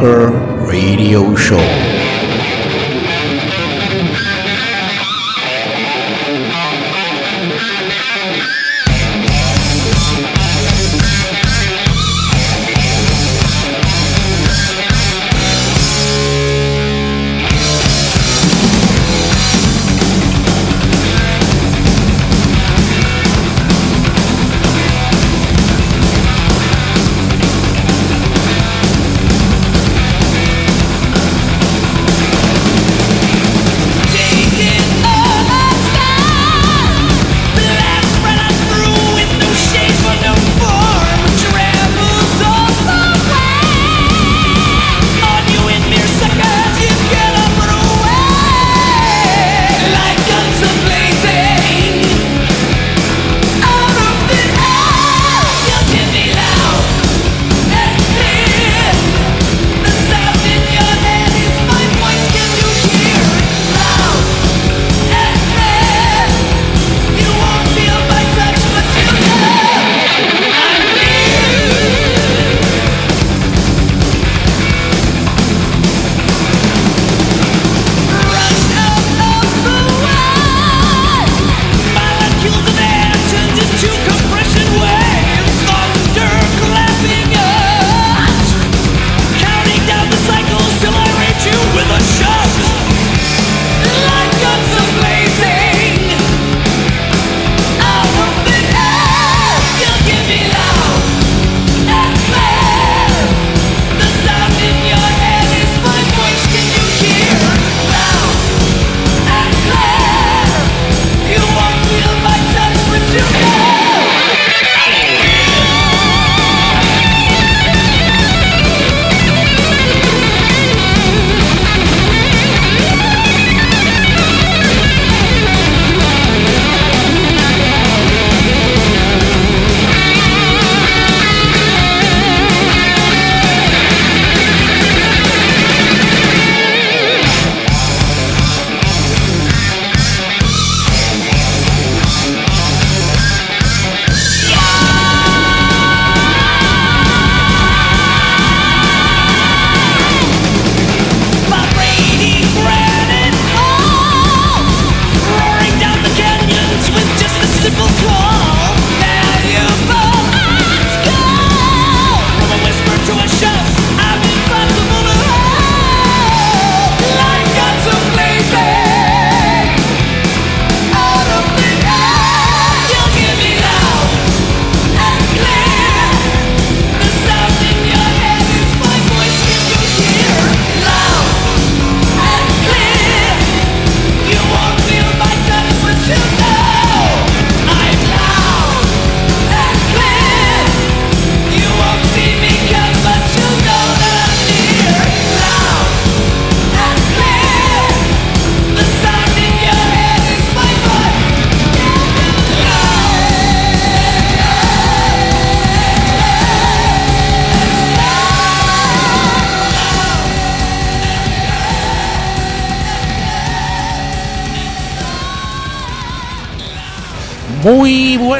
Metal Bunker Radio Show.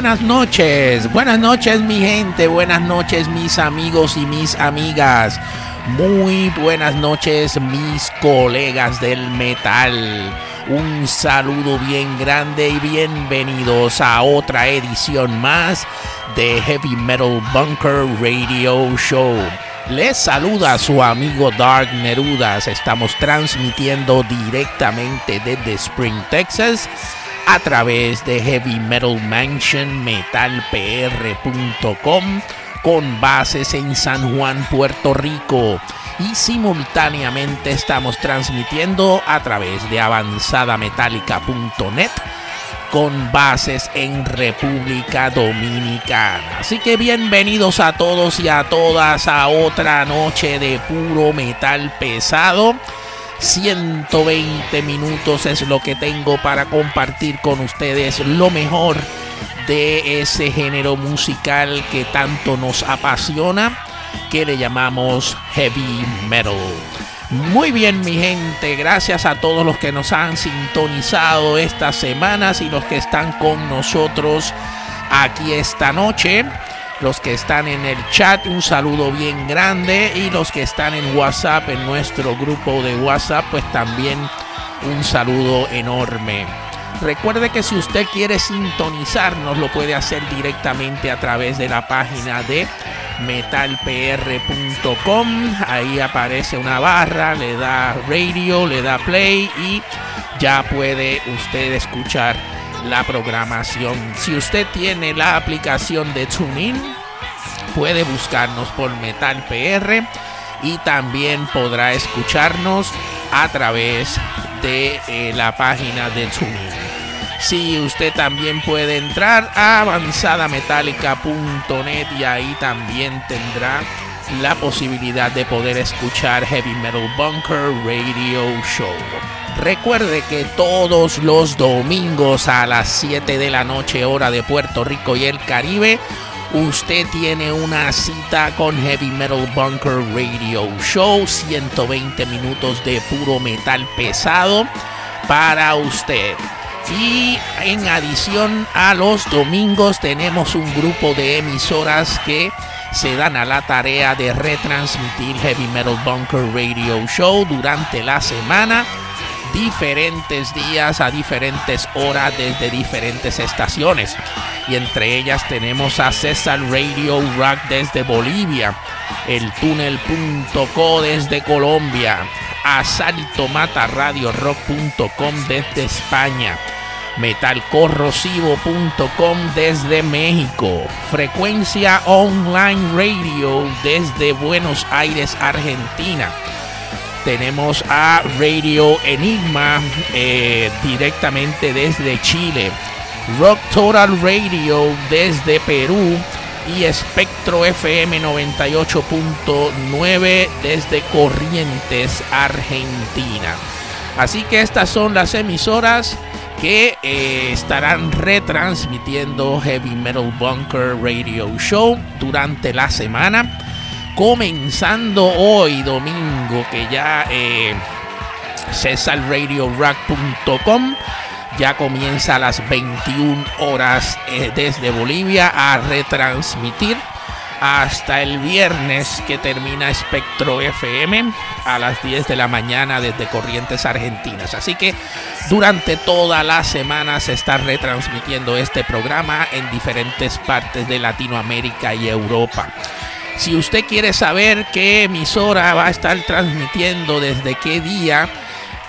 Buenas noches, buenas noches mi gente, buenas noches mis amigos y mis amigas, muy buenas noches mis colegas del metal. Un saludo bien grande y bienvenidos a otra edición más de Heavy Metal Bunker Radio Show. Les saluda su amigo Dark Nerudas. Estamos transmitiendo directamente desde Spring, Texas a través de Heavy Metal Mansion metalpr.com con bases en San Juan, Puerto Rico y simultáneamente estamos transmitiendo a través de avanzadametálica.net con bases en República Dominicana. Así que bienvenidos a todos y a todas a otra noche de puro metal pesado. 120 minutos es lo que tengo para compartir con ustedes lo mejor de ese género musical que tanto nos apasiona, que le llamamos heavy metal. Muy bien mi gente, gracias a todos los que nos han sintonizado estas semanas y los que están con nosotros aquí esta noche. Los que están en el chat, un saludo bien grande. Y los que están en WhatsApp, en nuestro grupo de WhatsApp, pues también un saludo enorme. Recuerde que si usted quiere sintonizarnos, lo puede hacer directamente a través de la página de metalpr.com. Ahí aparece una barra, le da radio, le da play y ya puede usted escuchar la programación. Si usted tiene la aplicación de TuneIn, puede buscarnos por MetalPR y también podrá escucharnos a través de eh, la página de TuneIn. Si usted también puede entrar a avanzadametallica.net y ahí también tendrá la posibilidad de poder escuchar Heavy Metal Bunker Radio Show. Recuerde que todos los domingos a las 7 de la noche hora de Puerto Rico y el Caribe, usted tiene una cita con Heavy Metal Bunker Radio Show, 120 minutos de puro metal pesado para usted. Y en adición a los domingos tenemos un grupo de emisoras que se dan a la tarea de retransmitir Heavy Metal Bunker Radio Show durante la semana, diferentes días a diferentes horas desde diferentes estaciones. Y entre ellas tenemos a César Radio Rock desde Bolivia, el túnel.co desde Colombia, asaltomataradiorock.com desde España metalcorrosivo.com desde México, frecuencia online radio desde Buenos Aires, Argentina. Tenemos a Radio Enigma eh, directamente desde Chile, Rock Total Radio desde Perú y Espectro FM 98.9 desde Corrientes, Argentina. Así que estas son las emisoras que eh, estarán retransmitiendo Heavy Metal Bunker Radio Show durante la semana. Comenzando hoy domingo, que ya eh, CesarRadioRock.com ya comienza a las 21 horas eh, desde Bolivia a retransmitir hasta el viernes que termina Espectro FM a las 10 de la mañana desde Corrientes Argentinas. Así que durante toda la semana se está retransmitiendo este programa en diferentes partes de Latinoamérica y Europa. Si usted quiere saber qué emisora va a estar transmitiendo desde qué día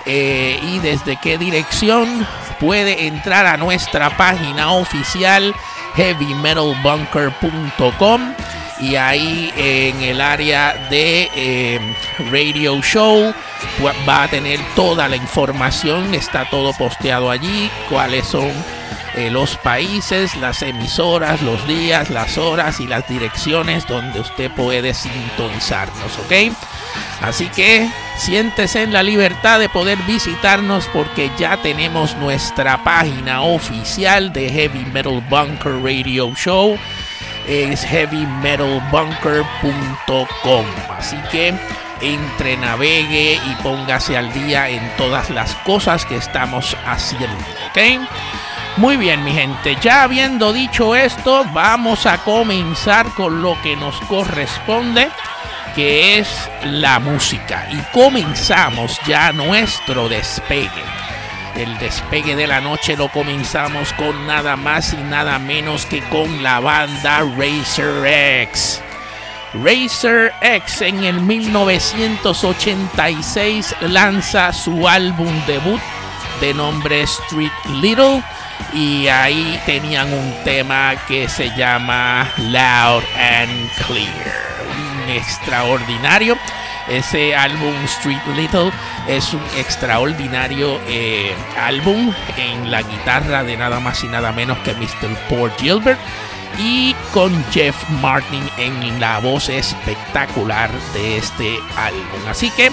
eh, y desde qué dirección, puede entrar a nuestra página oficial heavymetalbunker.com y ahí en el área de eh, radio show va a tener toda la información, está todo posteado allí, cuáles son eh, los países, las emisoras, los días, las horas y las direcciones donde usted puede sintonizarnos, ¿ok? Así que siéntese en la libertad de poder visitarnos porque ya tenemos nuestra página oficial de Heavy Metal Bunker Radio Show es heavymetalbunker.com. Así que entre, navegue y póngase al día en todas las cosas que estamos haciendo. ¿Ok? Muy bien, mi gente. Ya habiendo dicho esto, vamos a comenzar con lo que nos corresponde, que es la música. Y comenzamos ya nuestro despegue. El despegue de la noche lo comenzamos con nada más y nada menos que con la banda Racer X. Racer X en el 1986 lanza su álbum debut de nombre Street Little y ahí tenían un tema que se llama Loud and Clear. Un extraordinario Ese álbum Street Little es un extraordinario eh, álbum en la guitarra de nada más y nada menos que Mr. Paul Gilbert y con Jeff Martin en la voz espectacular de este álbum. Así que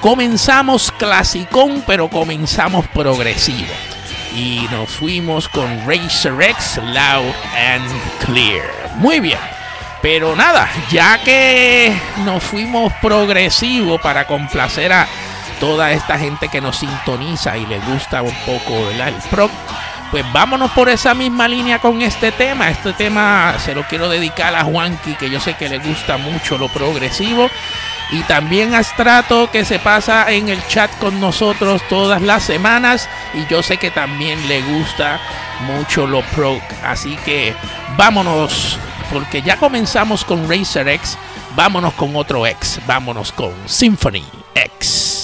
comenzamos clasicón, pero comenzamos progresivo. Y nos fuimos con Racer X Loud and Clear. Muy bien. Pero nada, ya que nos fuimos progresivo para complacer a toda esta gente que nos sintoniza y le gusta un poco el pro, pues vámonos por esa misma línea con este tema. Este tema se lo quiero dedicar a Juanqui, que yo sé que le gusta mucho lo progresivo. Y también a Strato, que se pasa en el chat con nosotros todas las semanas. Y yo sé que también le gusta mucho lo pro. Así que vámonos porque ya comenzamos con Racer X, vámonos con otro X, vámonos con Symphony X.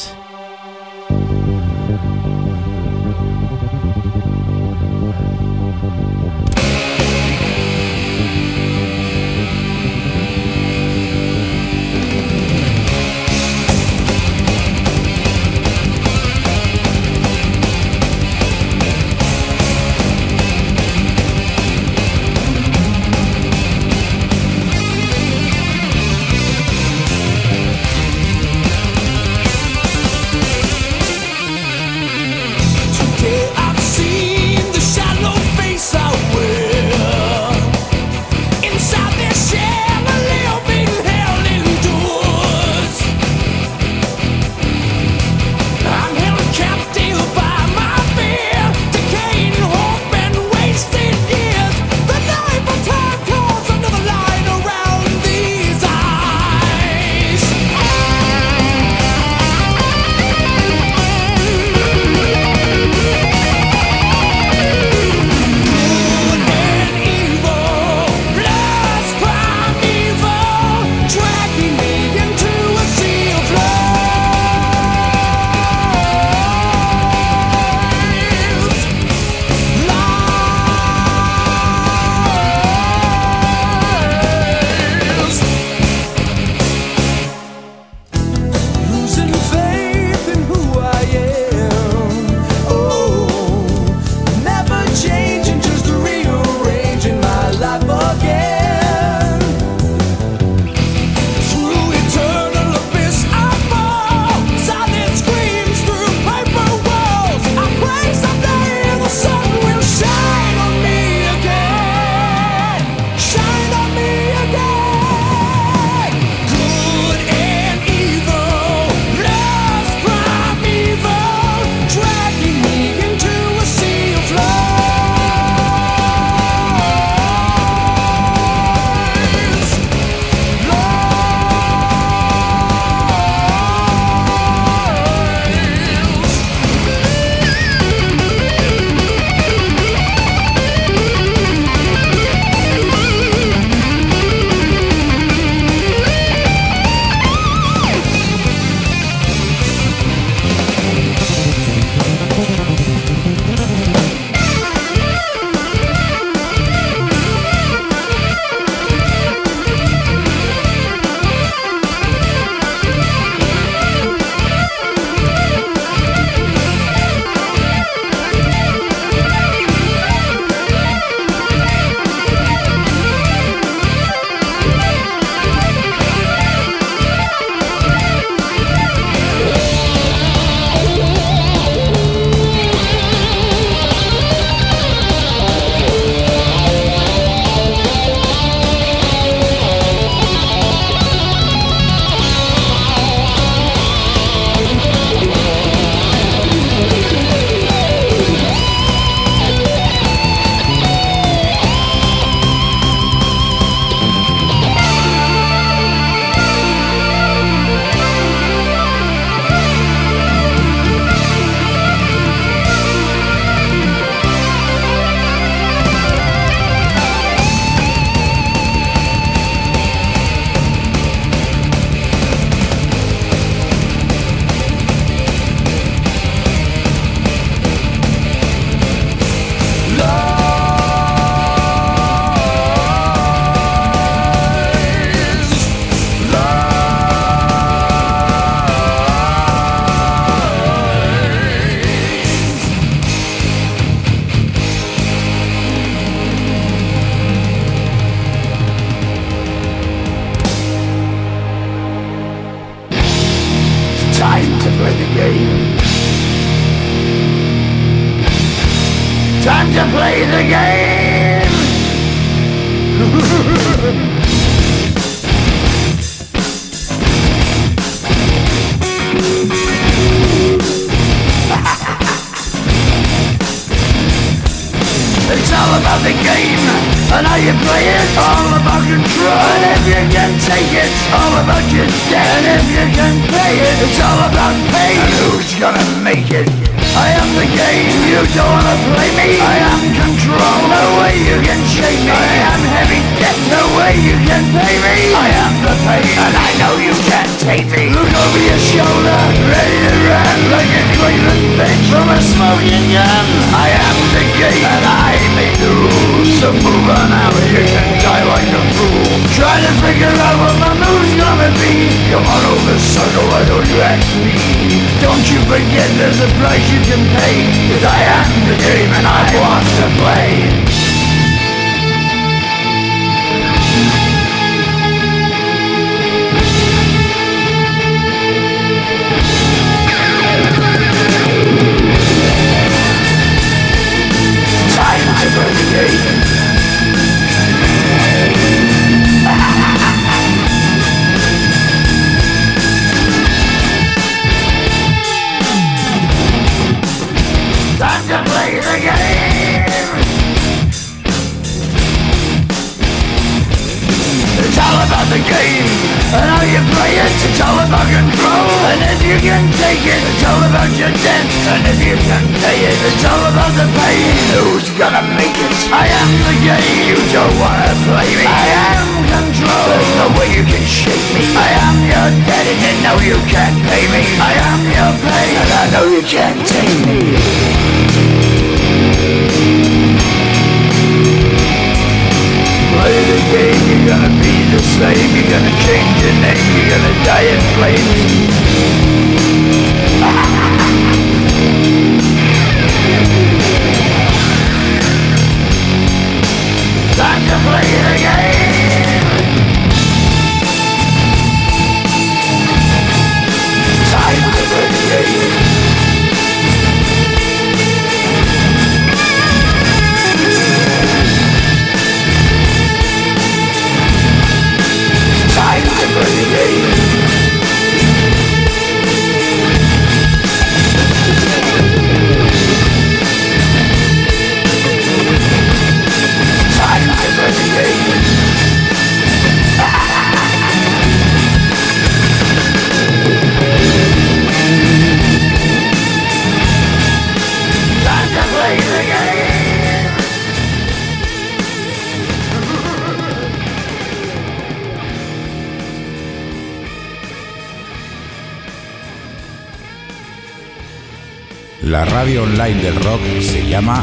La radio online del rock se llama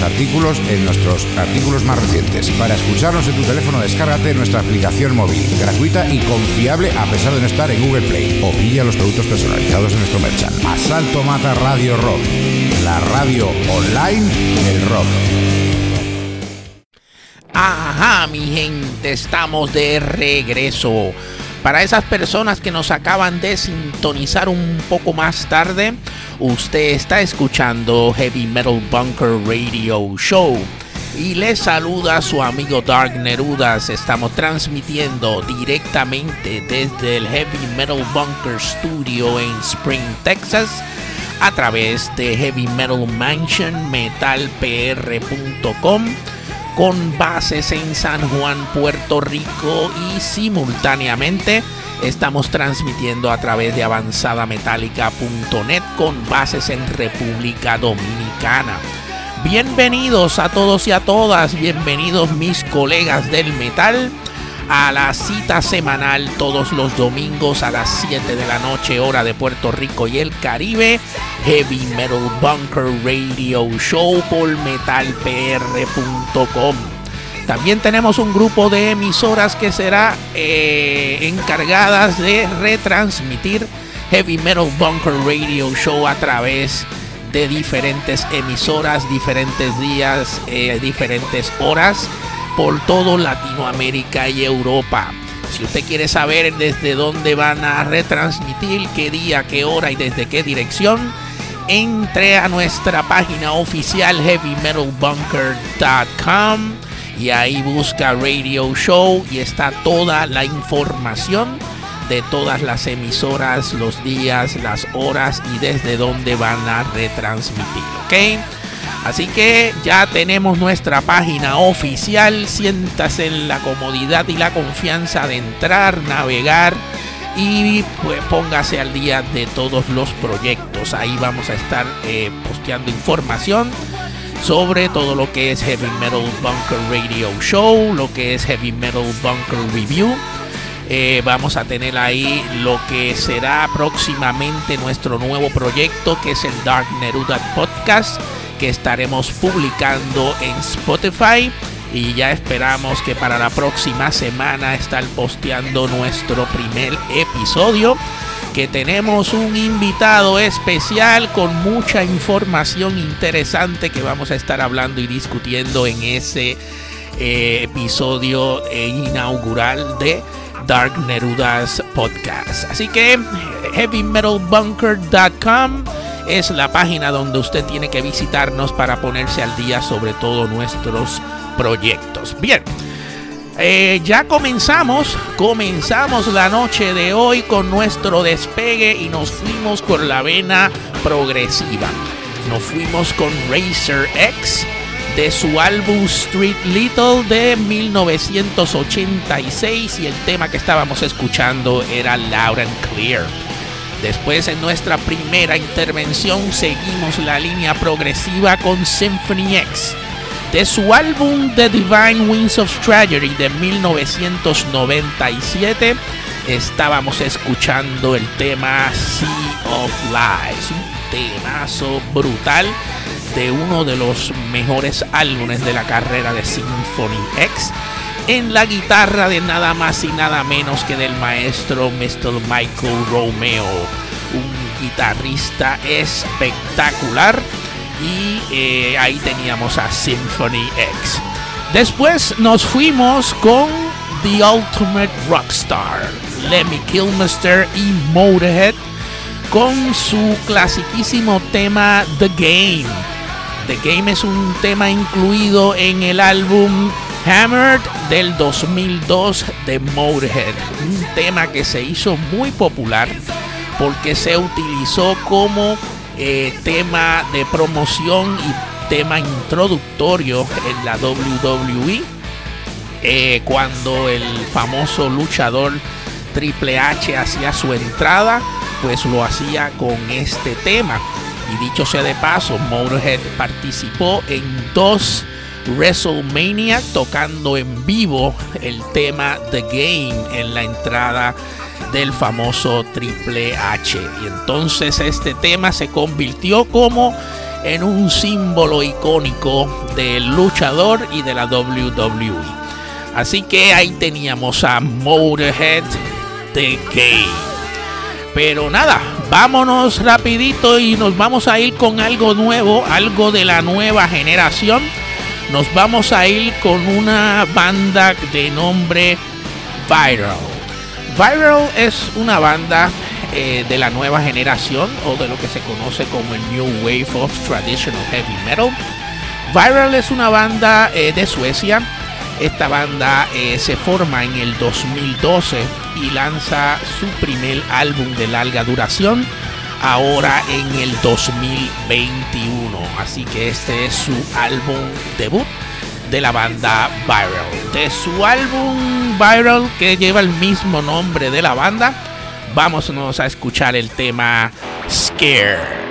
artículos en nuestros artículos más recientes. Para escucharnos en tu teléfono, descárgate nuestra aplicación móvil, gratuita y confiable a pesar de no estar en Google Play. O pilla los productos personalizados en nuestro merchant. Asalto Mata Radio Rock, la radio online del rock. Ajá, mi gente, estamos de regreso. Para esas personas que nos acaban de sintonizar un poco más tarde, usted está escuchando Heavy Metal Bunker Radio Show. Y les saluda su amigo Dark Nerudas. Estamos transmitiendo directamente desde el Heavy Metal Bunker Studio en Spring, Texas, a través de Heavy Metal Mansion, metalpr.com con bases en San Juan, Puerto Rico y simultáneamente estamos transmitiendo a través de avanzadametálica.net con bases en República Dominicana. Bienvenidos a todos y a todas, bienvenidos mis colegas del metal a la cita semanal todos los domingos a las 7 de la noche hora de Puerto Rico y el Caribe. Heavy Metal Bunker Radio Show por metalpr.com. También tenemos un grupo de emisoras que será eh, encargadas de retransmitir Heavy Metal Bunker Radio Show a través de diferentes emisoras, diferentes días, eh, diferentes horas por todo Latinoamérica y Europa. Si usted quiere saber desde dónde van a retransmitir, qué día, qué hora y desde qué dirección, entre a nuestra página oficial heavymetalbunker.com y ahí busca Radio Show y está toda la información de todas las emisoras, los días, las horas y desde dónde van a retransmitir, ¿ok? Así que ya tenemos nuestra página oficial. Siéntase en la comodidad y la confianza de entrar, navegar y pues póngase al día de todos los proyectos. Ahí vamos a estar eh, posteando información sobre todo lo que es Heavy Metal Bunker Radio Show, lo que es Heavy Metal Bunker Review. Eh, vamos a tener ahí lo que será próximamente nuestro nuevo proyecto que es el Dark Neruda Podcast que estaremos publicando en Spotify y ya esperamos que para la próxima semana estar posteando nuestro primer episodio que tenemos un invitado especial con mucha información interesante que vamos a estar hablando y discutiendo en ese eh, episodio eh, inaugural de Dark Nerudas Podcast. Así que heavymetalbunker.com es la página donde usted tiene que visitarnos para ponerse al día sobre todos nuestros proyectos. Bien. Eh, ya comenzamos, comenzamos la noche de hoy con nuestro despegue y nos fuimos con la vena progresiva. Nos fuimos con Racer X de su álbum Street Little de 1986 y el tema que estábamos escuchando era Loud and Clear. Después en nuestra primera intervención seguimos la línea progresiva con Symphony X. De su álbum The Divine Winds of Tragedy de 1997 estábamos escuchando el tema Sea of Lies, un temazo brutal de uno de los mejores álbumes de la carrera de Symphony X en la guitarra de nada más y nada menos que del maestro Mr. Michael Romeo, un guitarrista espectacular. Y eh, ahí teníamos a Symphony X. Después nos fuimos con The Ultimate Rockstar, Lemmy Kilmister y Motorhead con su clasiquísimo tema The Game. The Game es un tema incluido en el álbum Hammered del 2002 de Motorhead, un tema que se hizo muy popular porque se utilizó como eh, tema de promoción y tema introductorio en la WWE eh, cuando el famoso luchador Triple H hacía su entrada pues lo hacía con este tema. Y dicho sea de paso Motorhead participó en dos WrestleMania tocando en vivo el tema The Game en la entrada del famoso Triple H. Y entonces este tema se convirtió como en un símbolo icónico del luchador y de la WWE. Así que ahí teníamos a Motorhead The Game. Pero nada, vámonos rapidito y nos vamos a ir con algo nuevo, algo de la nueva generación nos vamos a ir con una banda de nombre Viral. Viral es una banda eh, de la nueva generación o de lo que se conoce como el New Wave of Traditional Heavy Metal. Viral es una banda eh, de Suecia. Esta banda eh, se forma en el 2012 y lanza su primer álbum de larga duración ahora en el 2021. Así que este es su álbum debut de la banda Viral. De su álbum Viral que lleva el mismo nombre de la banda, vámonos a escuchar el tema Scare.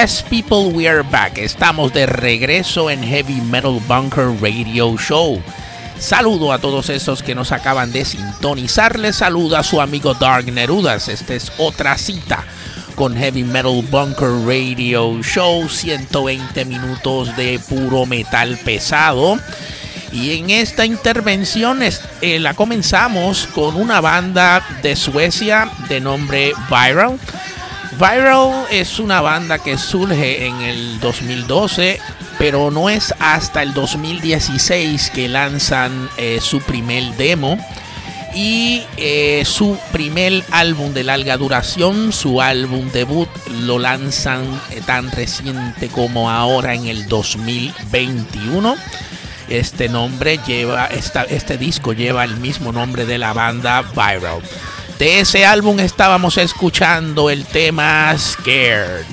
Yes, people, we are back. Estamos de regreso en Heavy Metal Bunker Radio Show. Saludo a todos esos que nos acaban de sintonizar. Les saluda su amigo Dark Nerudas. Esta es otra cita con Heavy Metal Bunker Radio Show. 120 minutos de puro metal pesado. Y en esta intervención eh, la comenzamos con una banda de Suecia de nombre Viral. Viral es una banda que surge en el 2012 pero no es hasta el 2016 que lanzan eh, su primer demo y eh, su primer álbum de larga duración, su álbum debut, lo lanzan eh, tan reciente como ahora en el 2021. Este nombre lleva, este disco lleva el mismo nombre de la banda Viral. De ese álbum estábamos escuchando el tema Scared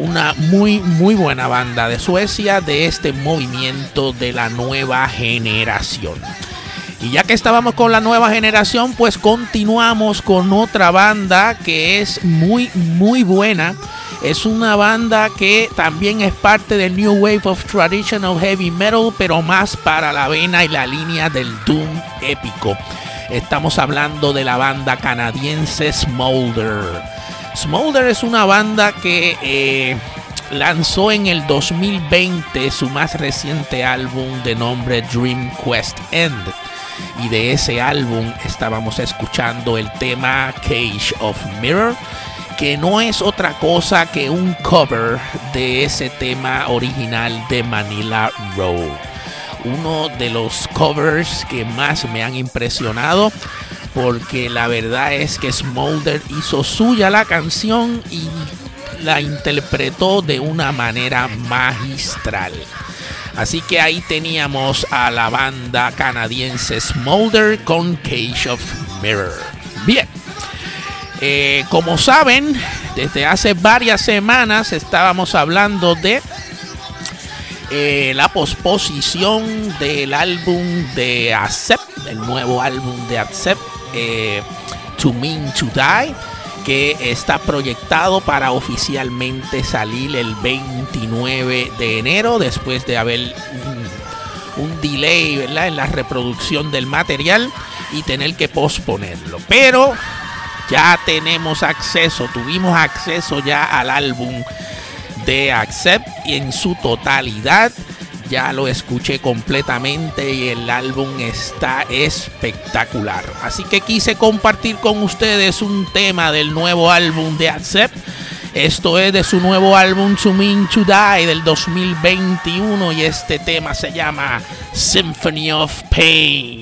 una muy muy buena banda de Suecia de este movimiento de la nueva generación. Y ya que estábamos con la nueva generación, pues continuamos con otra banda que es muy muy buena. Es una banda que también es parte del New Wave of Traditional Heavy Metal, pero más para la vena y la línea del Doom épico. Estamos hablando de la banda canadiense Smolder. Smolder es una banda que eh, lanzó en el 2020 su más reciente álbum de nombre Dream Quest End. Y de ese álbum estábamos escuchando el tema Cage of Mirror, que no es otra cosa que un cover de ese tema original de Manila Road. Uno de los covers que más me han impresionado porque la verdad es que Smolder hizo suya la canción y la interpretó de una manera magistral. Así que ahí teníamos a la banda canadiense Smolder con Cage of Mirror. Bien, eh, como saben, desde hace varias semanas estábamos hablando de eh, la posposición del álbum de Accept, el nuevo álbum de Accept, eh, to Mean to Die, que está proyectado para oficialmente salir el 29 de enero, después de haber un, delay en la reproducción del material y tener que posponerlo. Pero ya tenemos acceso, tuvimos acceso ya al álbum de Accept en su totalidad ya lo escuché completamente y el álbum está espectacular. Así que quise compartir con ustedes un tema del nuevo álbum de Accept. Esto es de su nuevo álbum To to Die del 2021 y este tema se llama Symphony of Pain.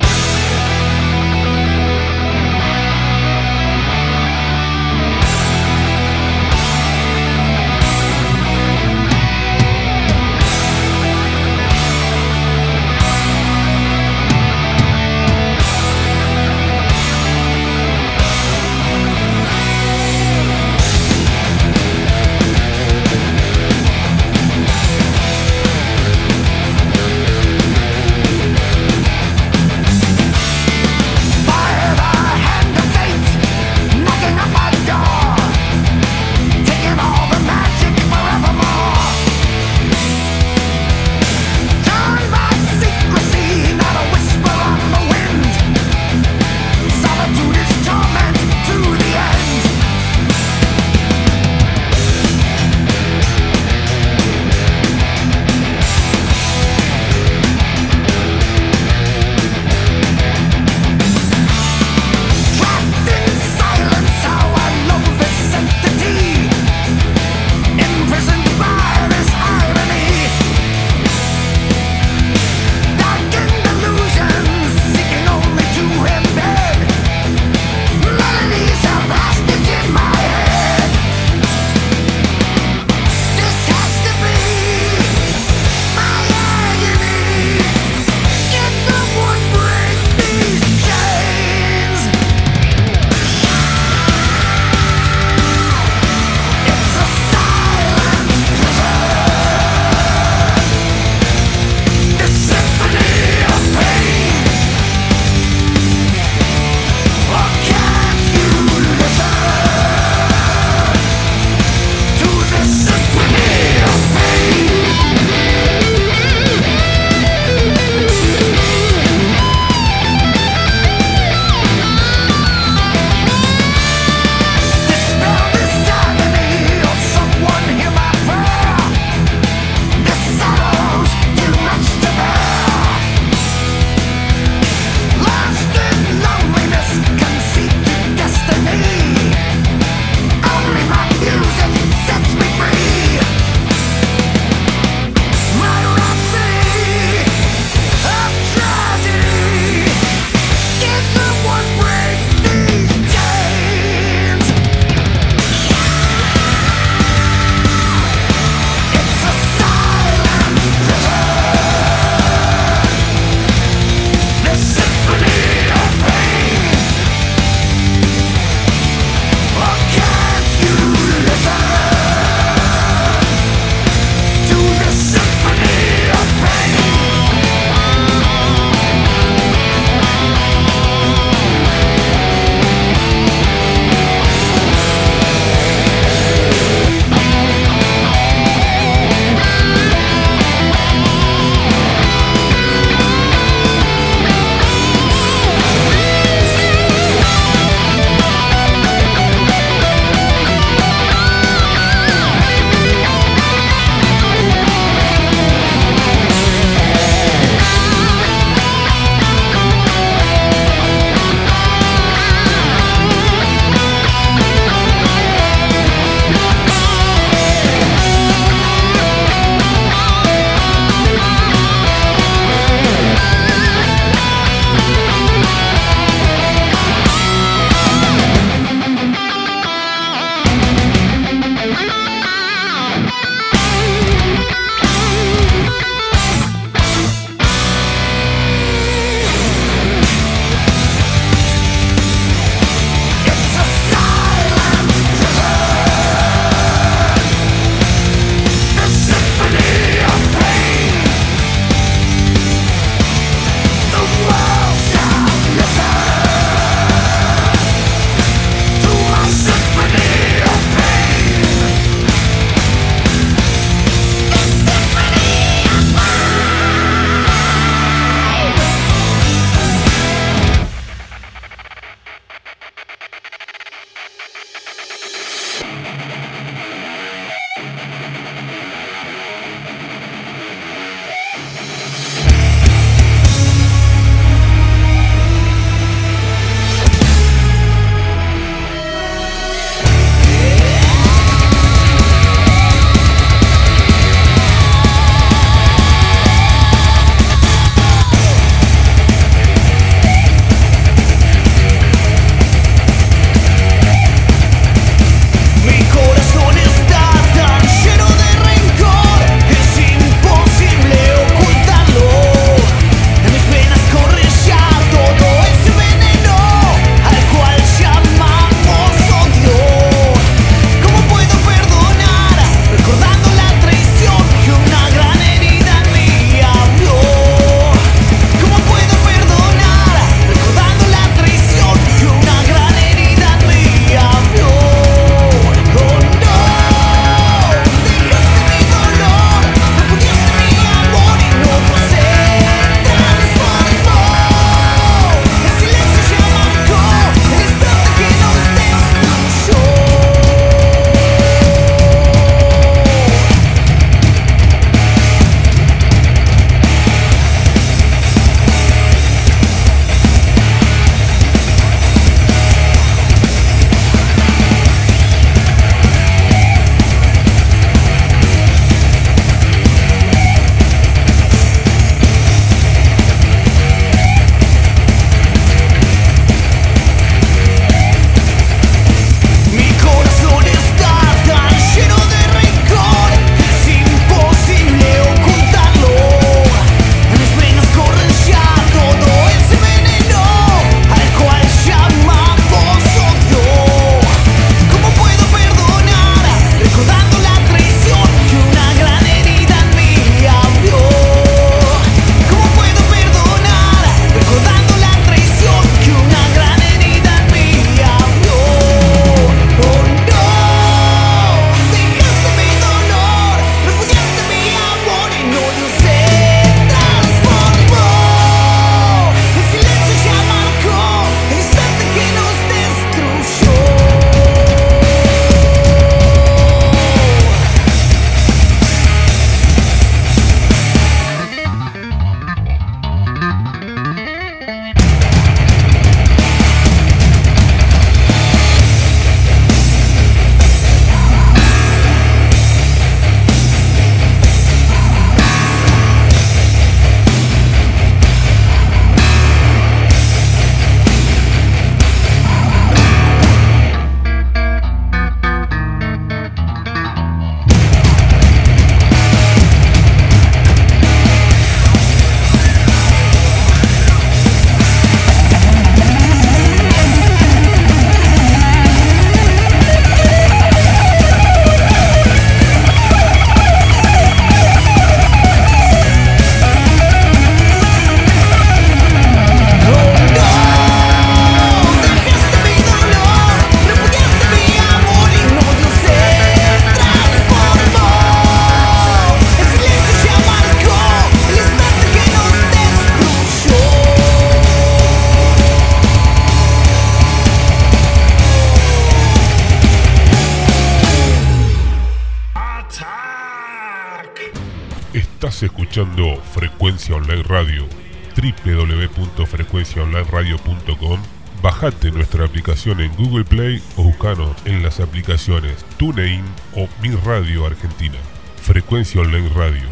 En Google Play o buscanos en las aplicaciones TuneIn o Mi Radio Argentina. Frecuencia Online Radio,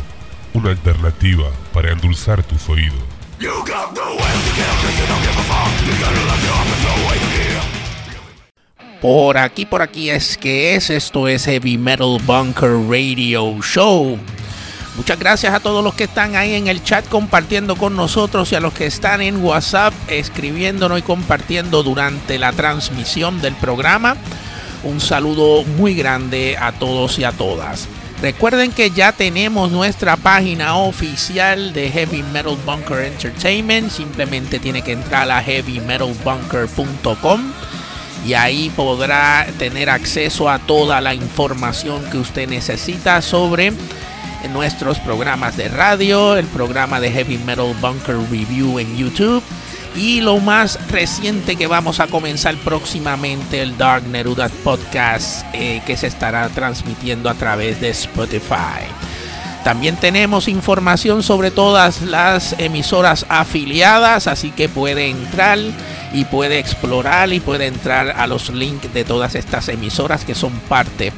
una alternativa para endulzar tus oídos. Por aquí, por aquí es que es, esto es Heavy Metal Bunker Radio Show. Muchas gracias a todos los que están ahí en el chat compartiendo con nosotros y a los que están en WhatsApp escribiéndonos y compartiendo durante la transmisión del programa. Un saludo muy grande a todos y a todas. Recuerden que ya tenemos nuestra página oficial de Heavy Metal Bunker Entertainment. Simplemente tiene que entrar a heavymetalbunker.com y ahí podrá tener acceso a toda la información que usted necesita sobre nuestros programas de radio, el programa de Heavy Metal Bunker Review en YouTube y lo más reciente que vamos a comenzar próximamente, el Dark Neruda Podcast, eh, que se estará transmitiendo a través de Spotify. También tenemos información sobre todas las emisoras afiliadas, así que puede entrar y puede explorar y puede entrar a los links de todas estas emisoras que son parte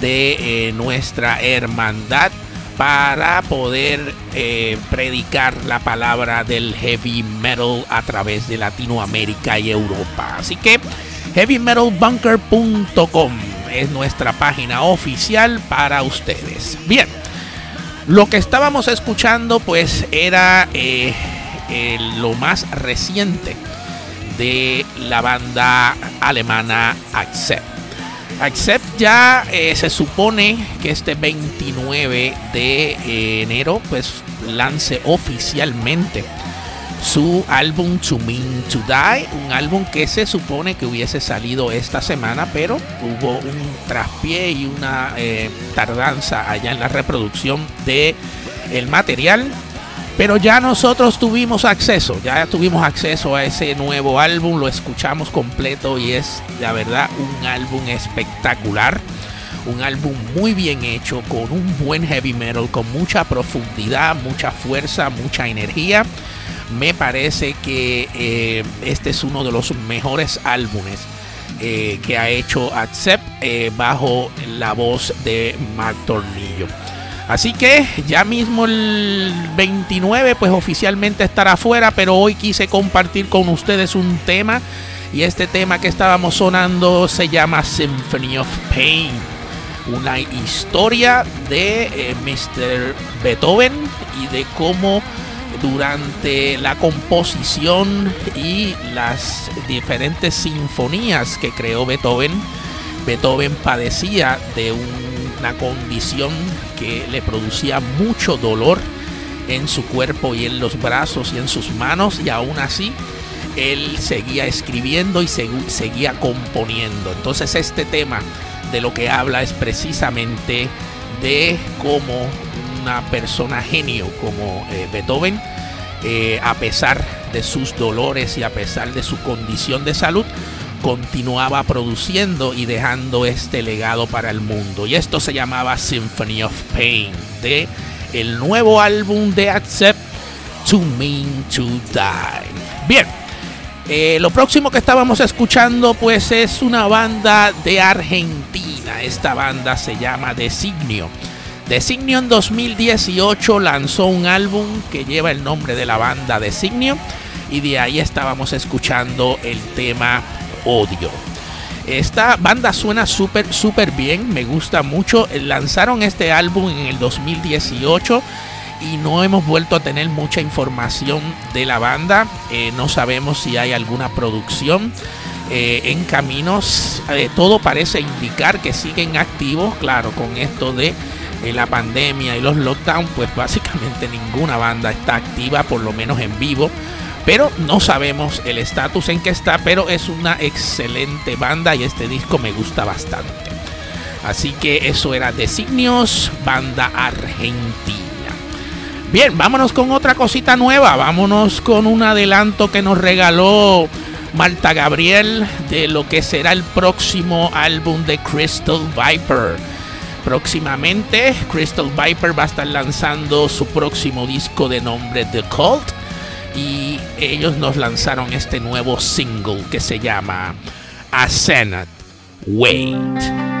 de eh, nuestra hermandad para poder eh, predicar la palabra del heavy metal a través de Latinoamérica y Europa. Así que heavymetalbunker.com es nuestra página oficial para ustedes. Bien, lo que estábamos escuchando pues era eh, lo más reciente de la banda alemana Accept. Accept ya eh, se supone que este 29 de eh, enero pues lance oficialmente su álbum To Mean To Die, un álbum que se supone que hubiese salido esta semana, pero hubo un traspié y una eh, tardanza allá en la reproducción de el material pero ya nosotros tuvimos acceso, ya tuvimos acceso a ese nuevo álbum, lo escuchamos completo y es la verdad un álbum espectacular. Un álbum muy bien hecho, con un buen heavy metal, con mucha profundidad, mucha fuerza, mucha energía. Me parece que eh, este es uno de los mejores álbumes eh, que ha hecho Accept eh, bajo la voz de Mark Tornillo. Así que ya mismo el 29 pues oficialmente estará afuera, pero hoy quise compartir con ustedes un tema y este tema que estábamos sonando se llama Symphony of Pain, una historia de eh, Mr. Beethoven y de cómo durante la composición y las diferentes sinfonías que creó Beethoven, Beethoven padecía de una condición que le producía mucho dolor en su cuerpo y en los brazos y en sus manos y aún así él seguía escribiendo y seguía componiendo. Entonces este tema de lo que habla es precisamente de cómo una persona genio como eh, Beethoven, eh, a pesar de sus dolores y a pesar de su condición de salud, continuaba produciendo y dejando este legado para el mundo. Y esto se llamaba Symphony of Pain, de el nuevo álbum de Accept, To Mean to Die. Bien, eh, lo próximo que estábamos escuchando pues es una banda de Argentina. Esta banda se llama Designio. Designio en 2018 lanzó un álbum que lleva el nombre de la banda Designio y de ahí estábamos escuchando el tema odio. Esta banda suena súper, súper bien, me gusta mucho. Lanzaron este álbum en el 2018 y no hemos vuelto a tener mucha información de la banda. Eh, no sabemos si hay alguna producción eh, en caminos. Eh, todo parece indicar que siguen activos, claro, con esto de la pandemia y los lockdowns, pues básicamente ninguna banda está activa, por lo menos en vivo pero no sabemos el estatus en que está, pero es una excelente banda y este disco me gusta bastante. Así que eso era Designios, banda argentina. Bien, vámonos con otra cosita nueva, vámonos con un adelanto que nos regaló Marta Gabriel de lo que será el próximo álbum de Crystal Viper. próximamente Crystal Viper va a estar lanzando su próximo disco de nombre The Cult y ellos nos lanzaron este nuevo single que se llama Asenath Wait.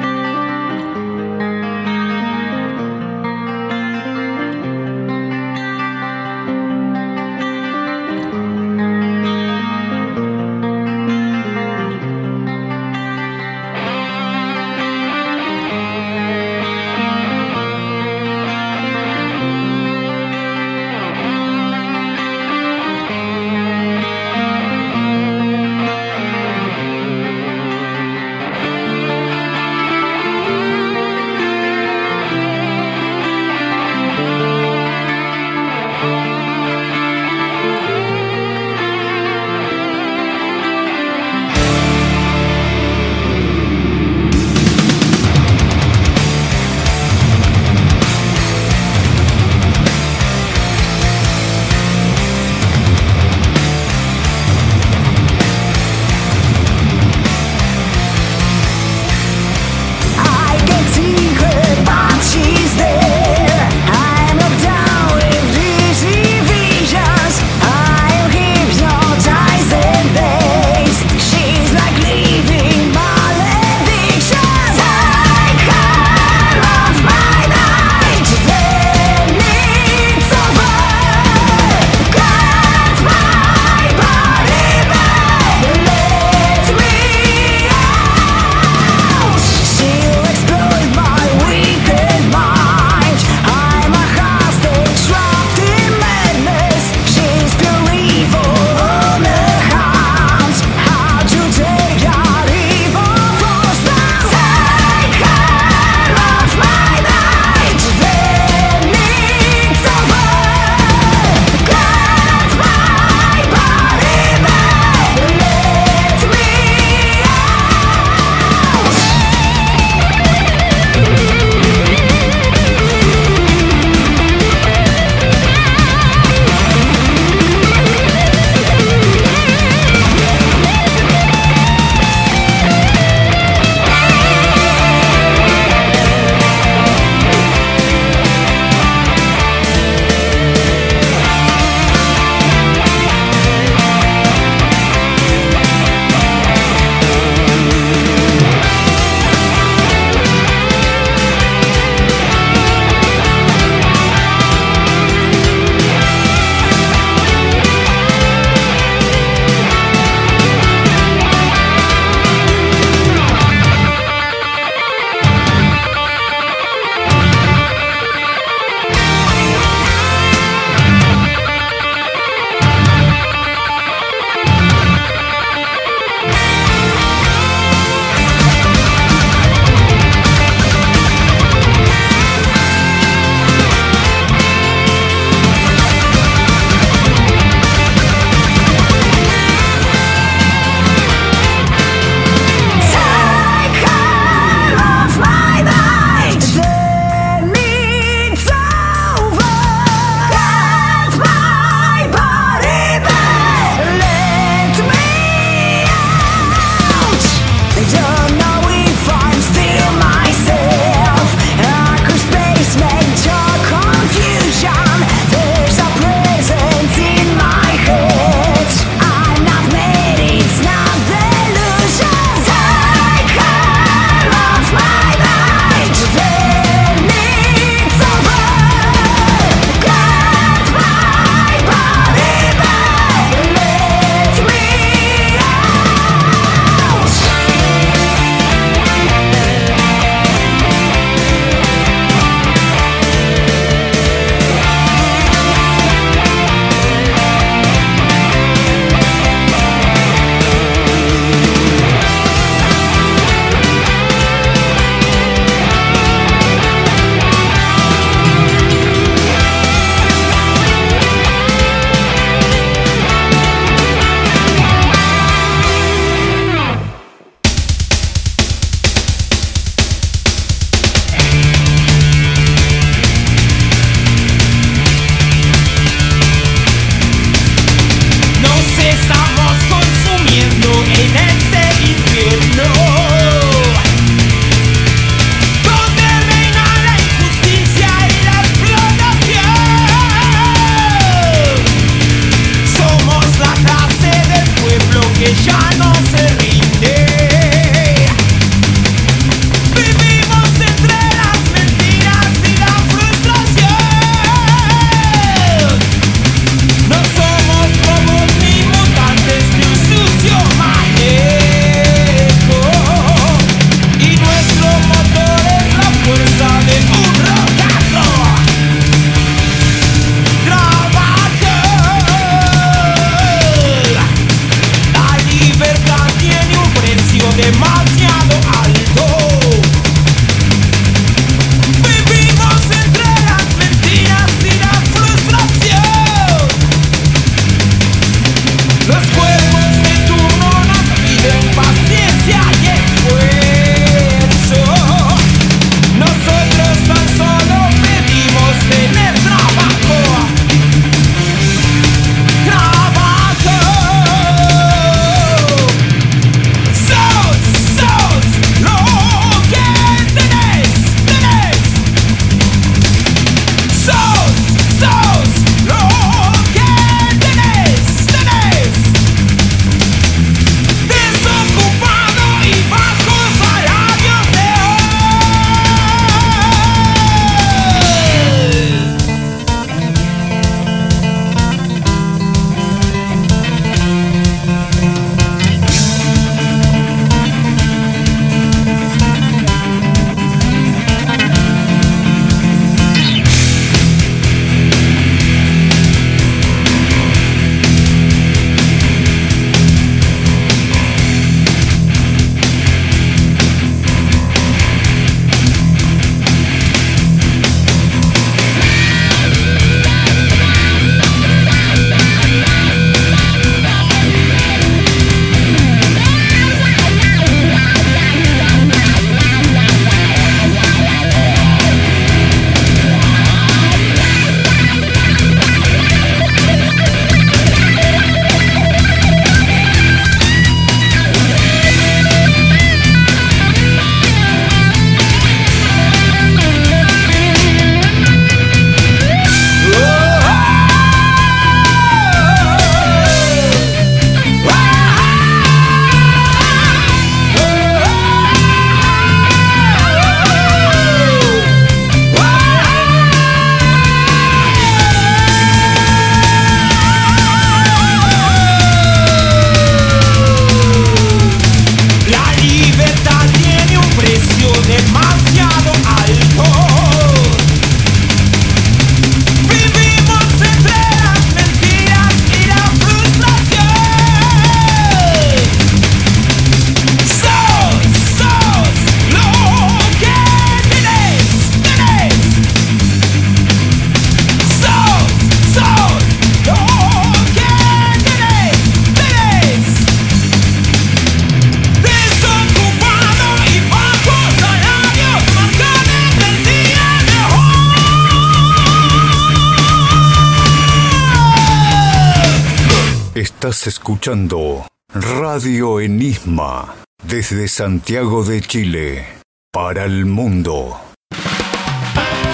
Escuchando Radio Enigma desde Santiago de Chile para el mundo.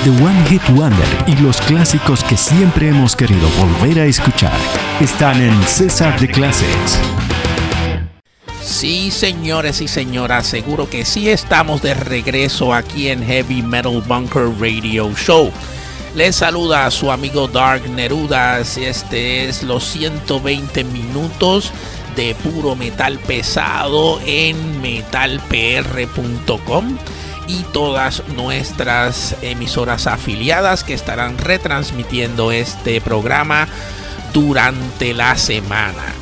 The One Hit Wonder y los clásicos que siempre hemos querido volver a escuchar están en César de Classics. Sí, señores y señoras, seguro que sí estamos de regreso aquí en Heavy Metal Bunker Radio Show. Les saluda a su amigo Dark Nerudas. Este es los 120 minutos de puro metal pesado en metalpr.com y todas nuestras emisoras afiliadas que estarán retransmitiendo este programa durante la semana.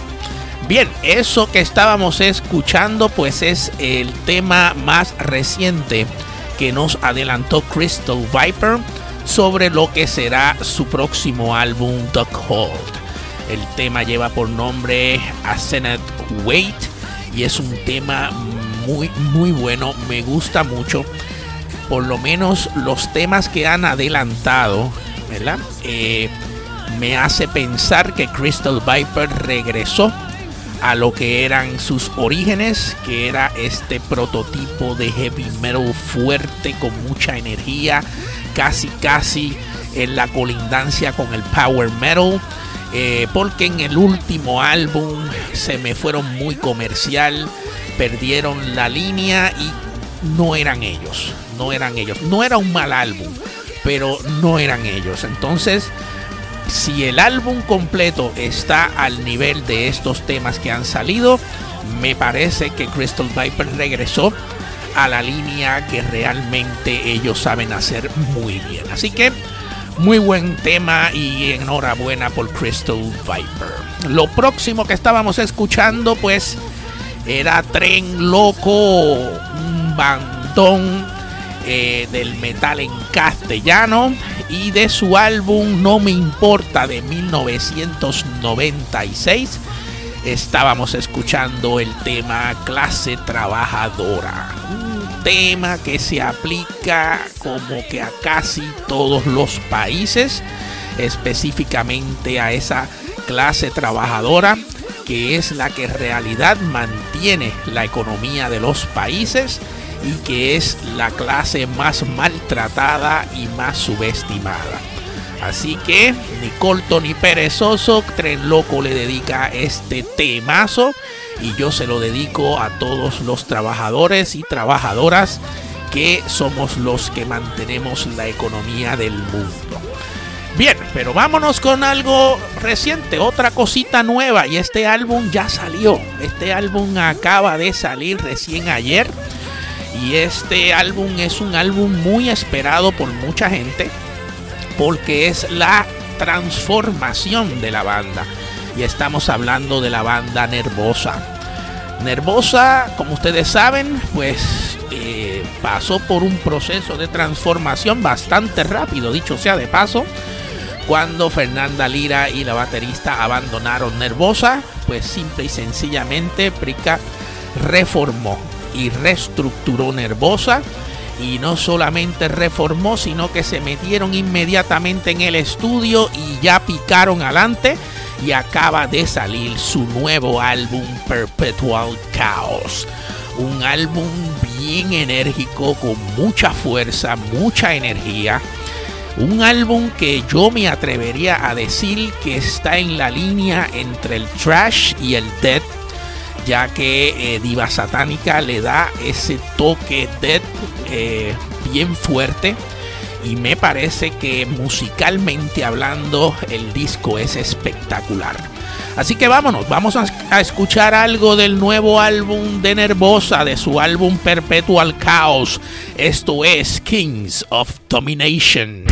Bien, eso que estábamos escuchando pues es el tema más reciente que nos adelantó Crystal Viper sobre lo que será su próximo álbum Hold. El tema lleva por nombre Ascended Wait y es un tema muy muy bueno, me gusta mucho. Por lo menos los temas que han adelantado. Eh, me hace pensar que Crystal Viper regresó a lo que eran sus orígenes, que era este prototipo de heavy metal fuerte con mucha energía, casi casi en la colindancia con el power metal eh, porque en el último álbum se me fueron muy comercial, perdieron la línea y no eran ellos, no eran ellos. No era un mal álbum, pero no eran ellos. Entonces, si el álbum completo está al nivel de estos temas que han salido, me parece que Crystal Viper regresó a la línea que realmente ellos saben hacer muy bien. Así que muy buen tema y enhorabuena por Crystal Viper. Lo próximo que estábamos escuchando pues era Tren Loco, un bandón eh, del metal en castellano y de su álbum No me importa de 1996 estábamos escuchando el tema clase trabajadora. Un tema que se aplica como que a casi todos los países, específicamente a esa clase trabajadora que es la que en realidad mantiene la economía de los países y que es la clase más maltratada y más subestimada. Así que ni corto ni perezoso, Tren Loco le dedica este temazo y yo se lo dedico a todos los trabajadores y trabajadoras que somos los que mantenemos la economía del mundo. Bien, pero vámonos con algo reciente, otra cosita nueva y este álbum ya salió. Este álbum acaba de salir recién ayer y este álbum es un álbum muy esperado por mucha gente porque es la transformación de la banda. Y estamos hablando de la banda Nervosa. Nervosa, como ustedes saben, pues eh, pasó por un proceso de transformación bastante rápido, dicho sea de paso. Cuando Fernanda Lira y la baterista abandonaron Nervosa, pues simple y sencillamente Prica reformó y reestructuró Nervosa y no solamente reformó, sino que se metieron inmediatamente en el estudio y ya picaron adelante y acaba de salir su nuevo álbum Perpetual Chaos. Un álbum bien enérgico, con mucha fuerza, mucha energía. Un álbum que yo me atrevería a decir que está en la línea entre el trash y el death ya que eh, Diva Satánica le da ese toque dead eh, bien fuerte y me parece que musicalmente hablando el disco es espectacular. Así que vámonos, vamos a, a, escuchar algo del nuevo álbum de Nervosa, de su álbum Perpetual Chaos. Esto es Kings of Domination.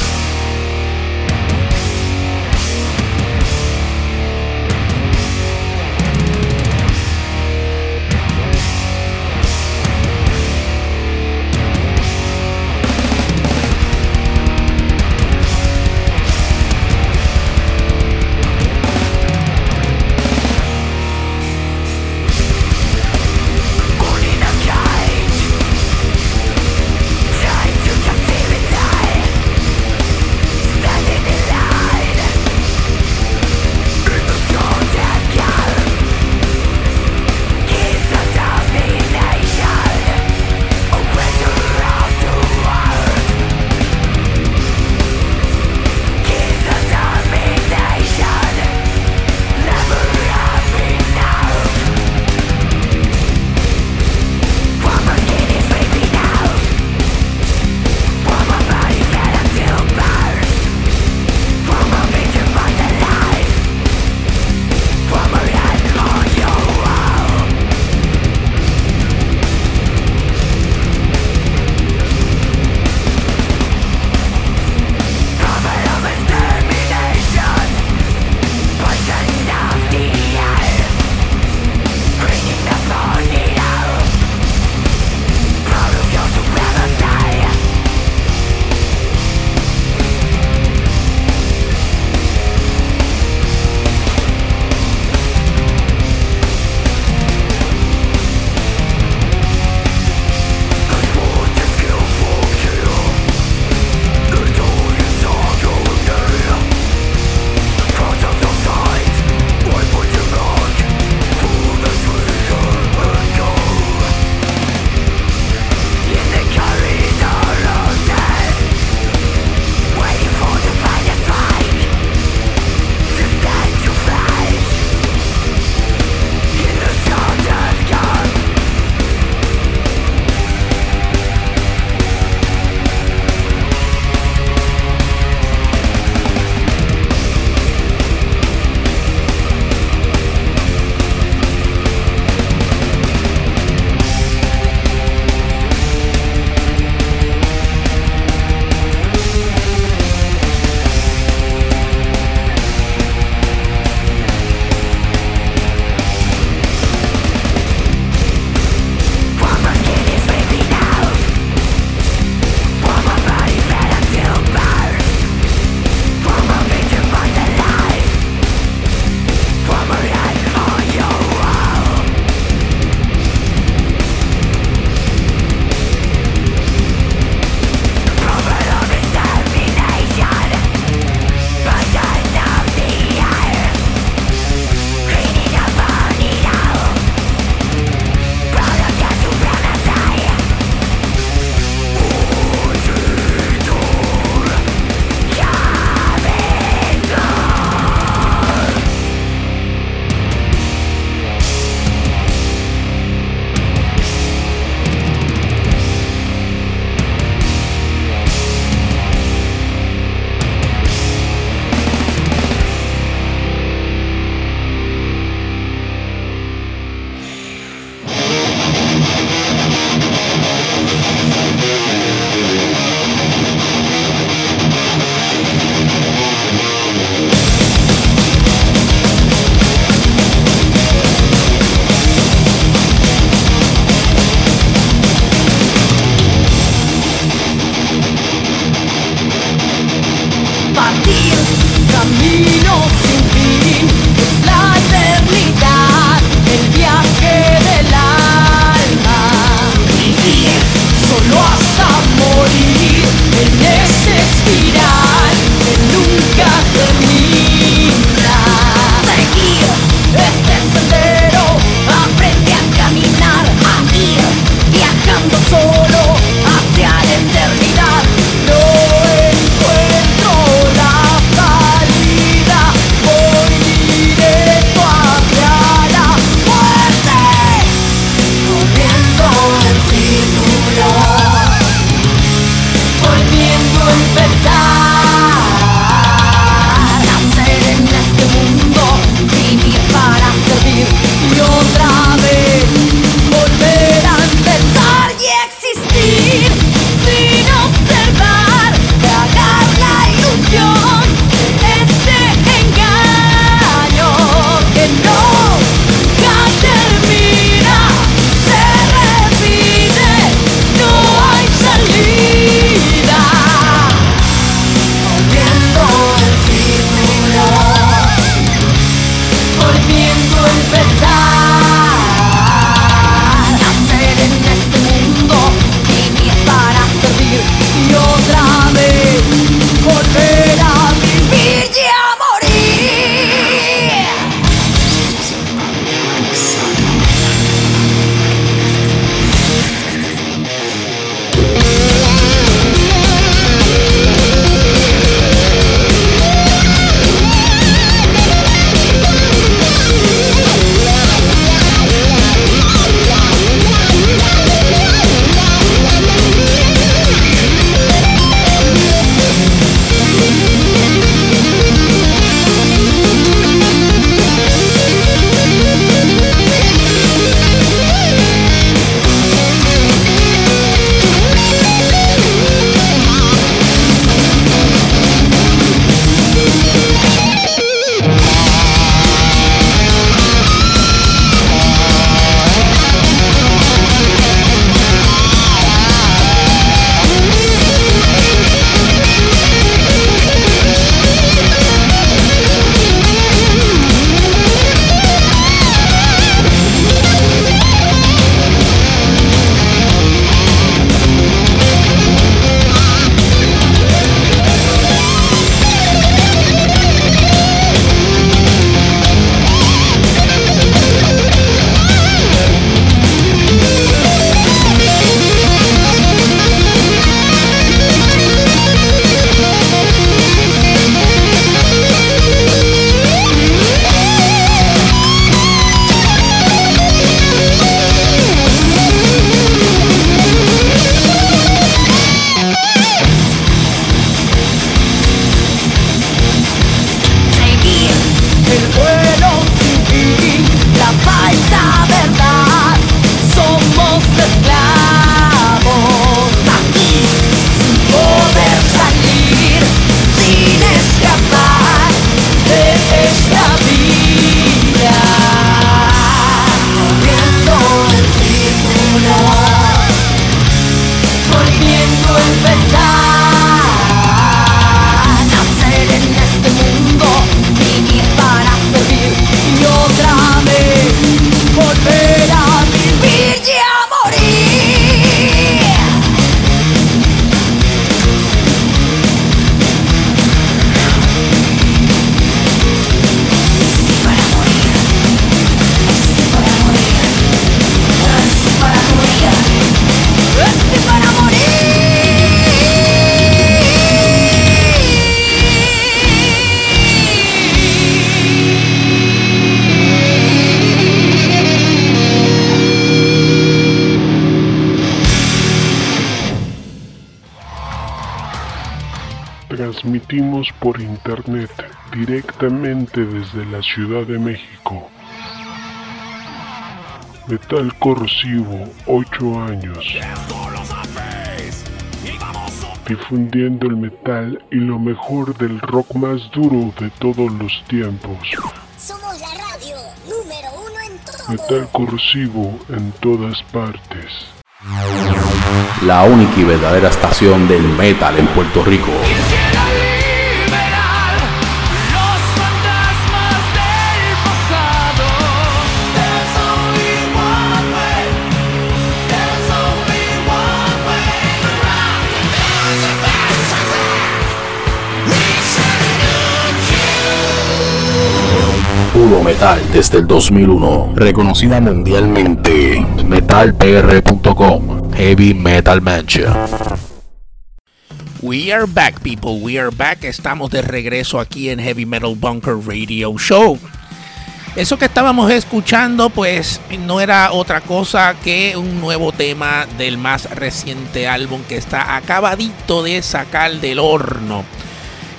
Desde la Ciudad de México. Metal Corrosivo, 8 años. Difundiendo el metal y lo mejor del rock más duro de todos los tiempos. Somos la radio número uno en todo. Metal Corrosivo en todas partes. La única y verdadera estación del metal en Puerto Rico. Metal desde el 2001. Reconocida mundialmente. MetalPR.com. Heavy Metal Mancha. We are back, people. We are back. Estamos de regreso aquí en Heavy Metal Bunker Radio Show. Eso que estábamos escuchando, pues no era otra cosa que un nuevo tema del más reciente álbum que está acabadito de sacar del horno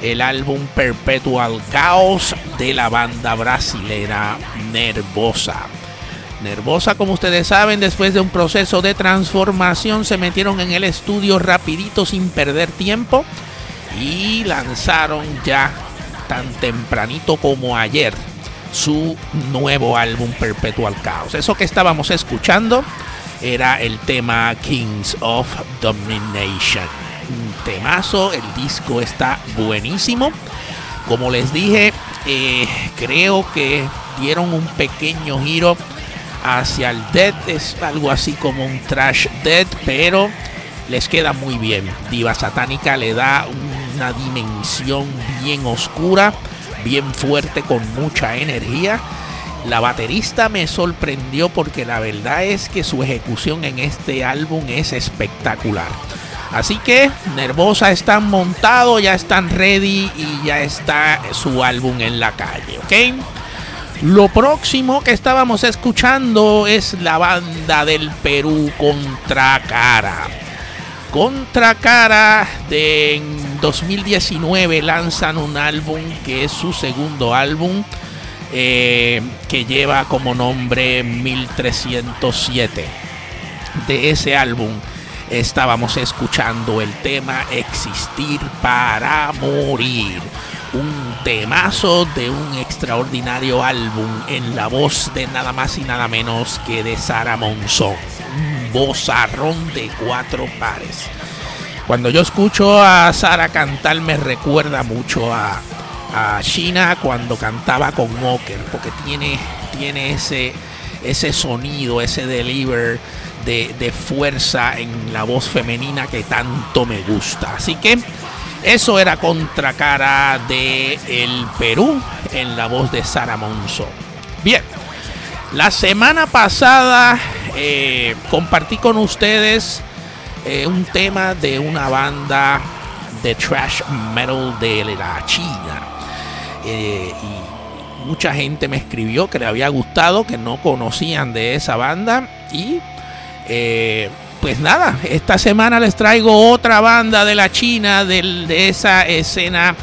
el álbum Perpetual Chaos de la banda brasilera Nervosa. Nervosa, como ustedes saben, después de un proceso de transformación se metieron en el estudio rapidito sin perder tiempo y lanzaron ya tan tempranito como ayer su nuevo álbum Perpetual Chaos. Eso que estábamos escuchando era el tema Kings of Domination temazo, el disco está buenísimo. Como les dije, eh, creo que dieron un pequeño giro hacia el dead, es algo así como un trash dead, pero les queda muy bien. Diva Satánica le da una dimensión bien oscura, bien fuerte, con mucha energía. La baterista me sorprendió porque la verdad es que su ejecución en este álbum es espectacular. Así que Nervosa están montados, ya están ready y ya está su álbum en la calle, ¿ok? Lo próximo que estábamos escuchando es la banda del Perú Contra Cara. Contra Cara de 2019 lanzan un álbum que es su segundo álbum eh, que lleva como nombre 1307. De ese álbum estábamos escuchando el tema Existir para Morir. Un temazo de un extraordinario álbum en la voz de nada más y nada menos que de Sara Monzón. Un vozarrón de cuatro pares. Cuando yo escucho a Sara cantar me recuerda mucho a, a China cuando cantaba con Walker, porque tiene, tiene ese, ese sonido, ese deliver de, fuerza en la voz femenina que tanto me gusta. Así que eso era contracara de el Perú en la voz de Sara Monzo. Bien, la semana pasada eh, compartí con ustedes eh, un tema de una banda de trash metal de la China. Eh, y mucha gente me escribió que le había gustado, que no conocían de esa banda. Y eh, pues nada, esta semana les traigo otra banda de la China, de, esa escena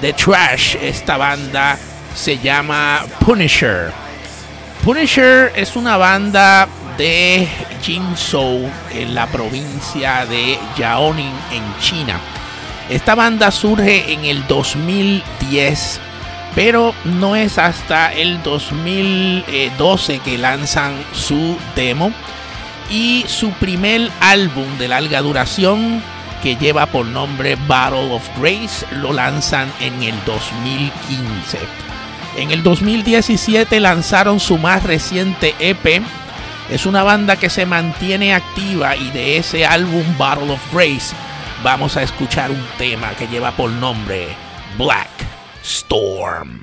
de trash. Esta banda se llama Punisher. Punisher es una banda de Jinzhou en la provincia de Yaoning en China. Esta banda surge en el 2010, pero no es hasta el 2012 que lanzan su demo y su primer álbum de larga duración que lleva por nombre Battle of Grace lo lanzan en el 2015. En el 2017 lanzaron su más reciente EP. Es una banda que se mantiene activa y de ese álbum Battle of Grace vamos a escuchar un tema que lleva por nombre Black Storm.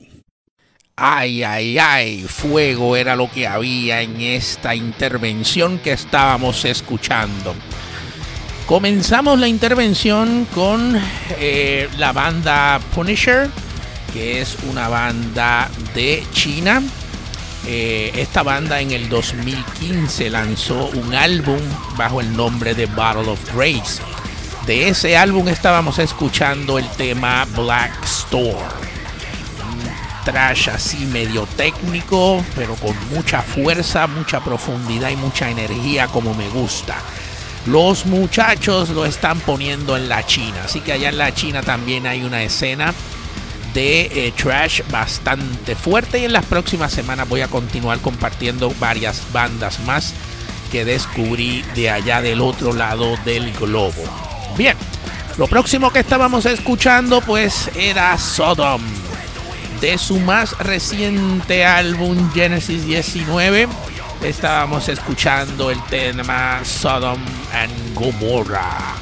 Ay, ay, ay, fuego era lo que había en esta intervención que estábamos escuchando. Comenzamos la intervención con eh, la banda Punisher, que es una banda de China. Eh, esta banda en el 2015 lanzó un álbum bajo el nombre de Battle of Grace. De ese álbum estábamos escuchando el tema Black Storm trash así medio técnico, pero con mucha fuerza, mucha profundidad y mucha energía como me gusta. Los muchachos lo están poniendo en la China, así que allá en la China también hay una escena de eh, trash bastante fuerte y en las próximas semanas voy a continuar compartiendo varias bandas más que descubrí de allá del otro lado del globo. Bien, lo próximo que estábamos escuchando pues era Sodom de su más reciente álbum Genesis 19 estábamos escuchando el tema Sodom and Gomorrah,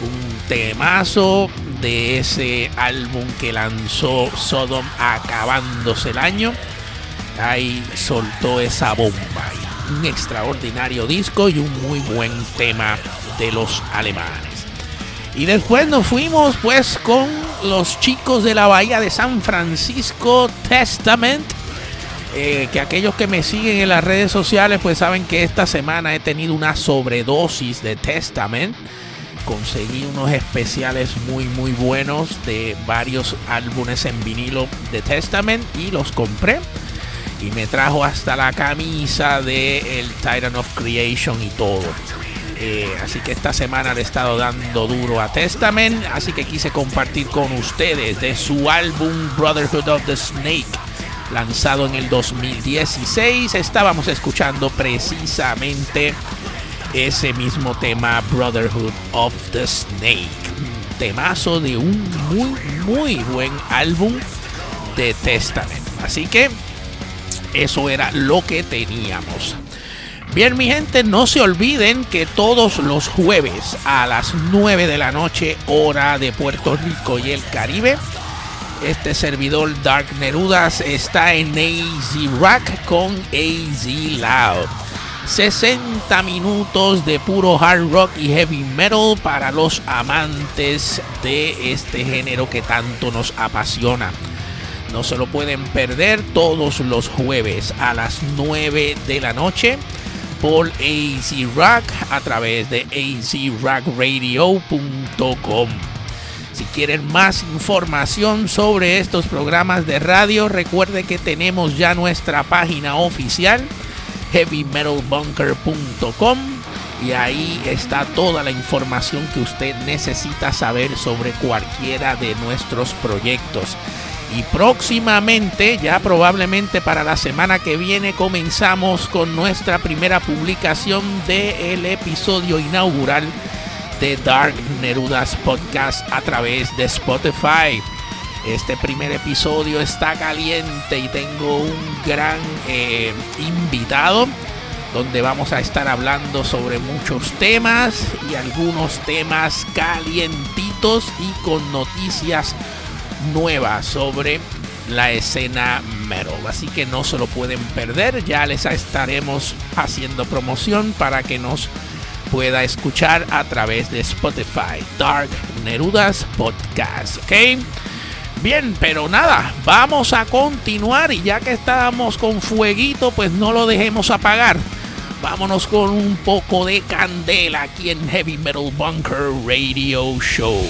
un temazo de ese álbum que lanzó Sodom acabándose el año. Ahí soltó esa bomba. Un extraordinario disco y un muy buen tema de los alemanes. Y después nos fuimos pues con los chicos de la bahía de San Francisco Testament. Eh, que aquellos que me siguen en las redes sociales pues saben que esta semana he tenido una sobredosis de Testament. Conseguí unos especiales muy muy buenos de varios álbumes en vinilo de Testament y los compré. Y me trajo hasta la camisa de el Titan of Creation y todo. Eh, así que esta semana le he estado dando duro a Testament. Así que quise compartir con ustedes de su álbum Brotherhood of the Snake. Lanzado en el 2016. Estábamos escuchando precisamente ese mismo tema Brotherhood of the Snake. Temazo de un muy, muy buen álbum de Testament. Así que eso era lo que teníamos. Bien, mi gente, no se olviden que todos los jueves a las 9 de la noche, hora de Puerto Rico y el Caribe, este servidor Dark Nerudas está en AZ Rock con AZ Loud. 60 minutos de puro hard rock y heavy metal para los amantes de este género que tanto nos apasiona. No se lo pueden perder todos los jueves a las 9 de la noche por AZ Rock a través de azrockradio.com. Si quieren más información sobre estos programas de radio, recuerde que tenemos ya nuestra página oficial heavymetalbunker.com y ahí está toda la información que usted necesita saber sobre cualquiera de nuestros proyectos. Y próximamente, ya probablemente para la semana que viene, comenzamos con nuestra primera publicación del episodio inaugural de Dark Nerudas Podcast a través de Spotify. Este primer episodio está caliente y tengo un gran eh, invitado donde vamos a estar hablando sobre muchos temas y algunos temas calientitos y con noticias nueva sobre la escena metal. Así que no se lo pueden perder. Ya les estaremos haciendo promoción para que nos pueda escuchar a través de Spotify. Dark Nerudas Podcast. ¿Ok? Bien, pero nada, vamos a continuar y ya que estábamos con fueguito, pues no lo dejemos apagar. Vámonos con un poco de candela aquí en Heavy Metal Bunker Radio Show.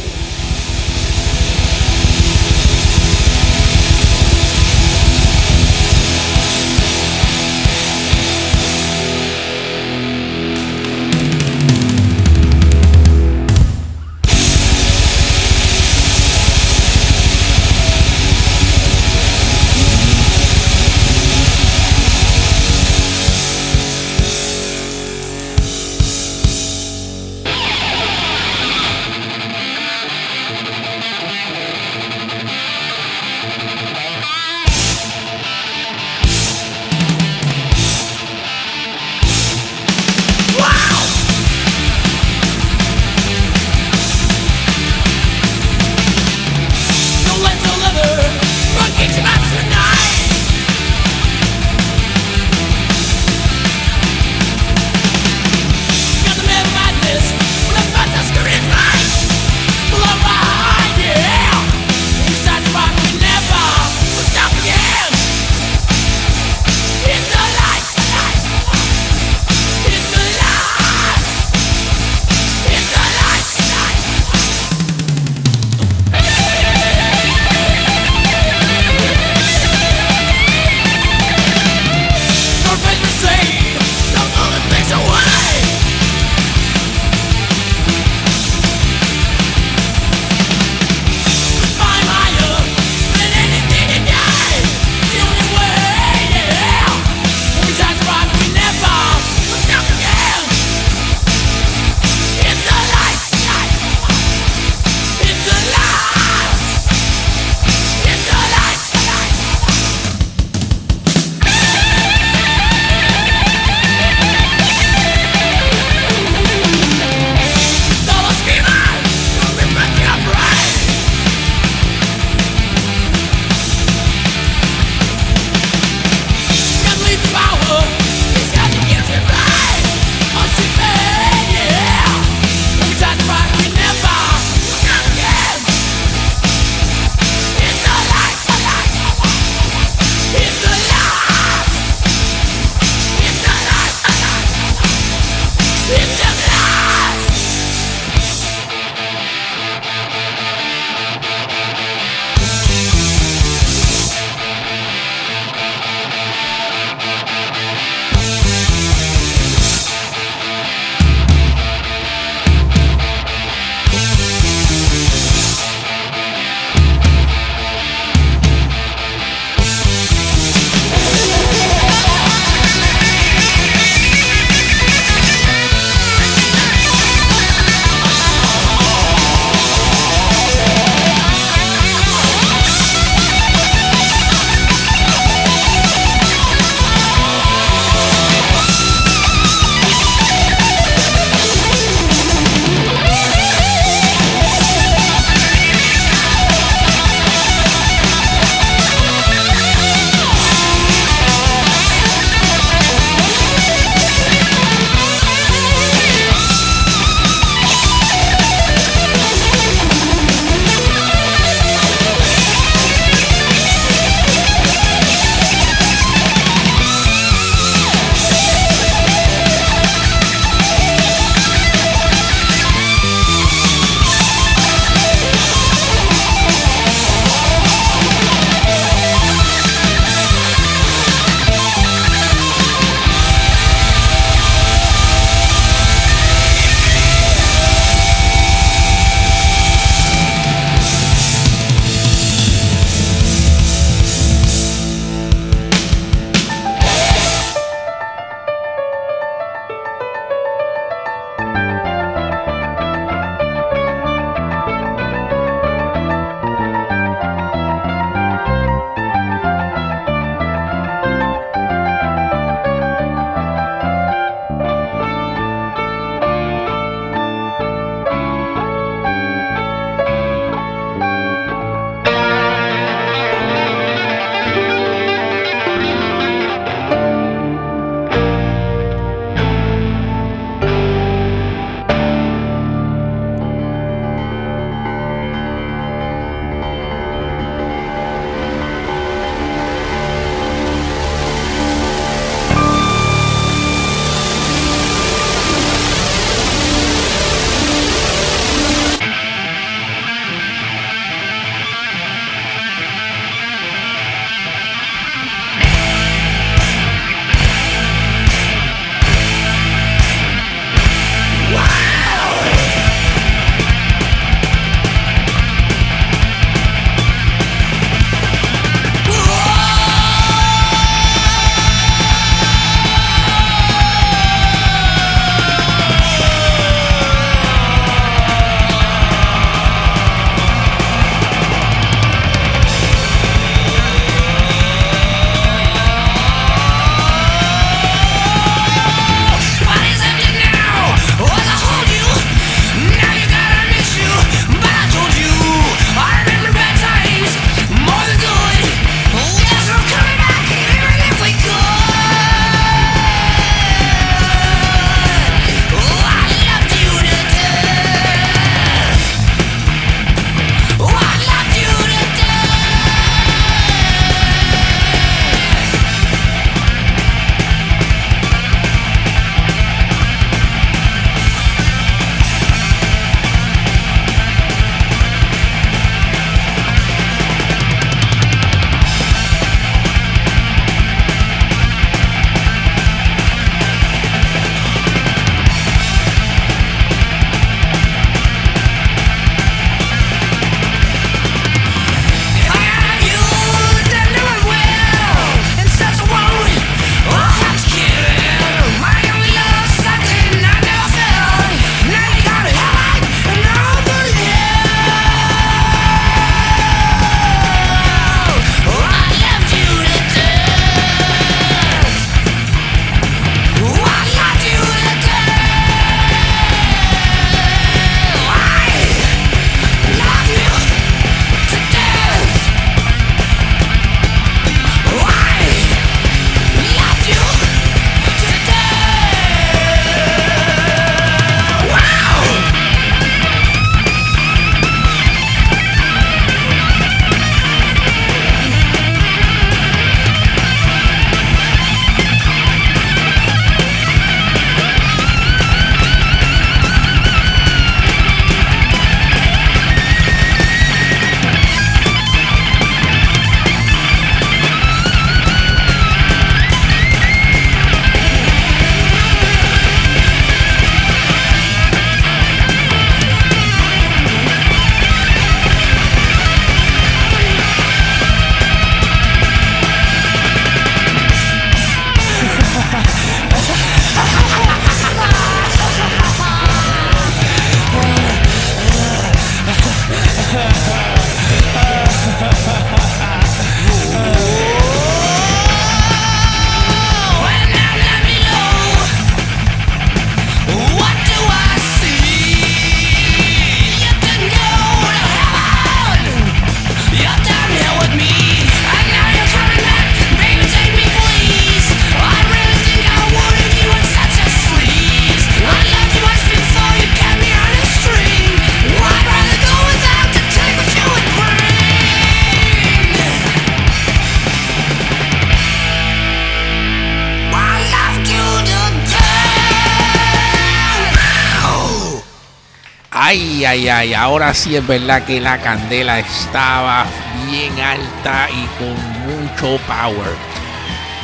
Ay, ay, ahora sí es verdad que la candela estaba bien alta y con mucho power.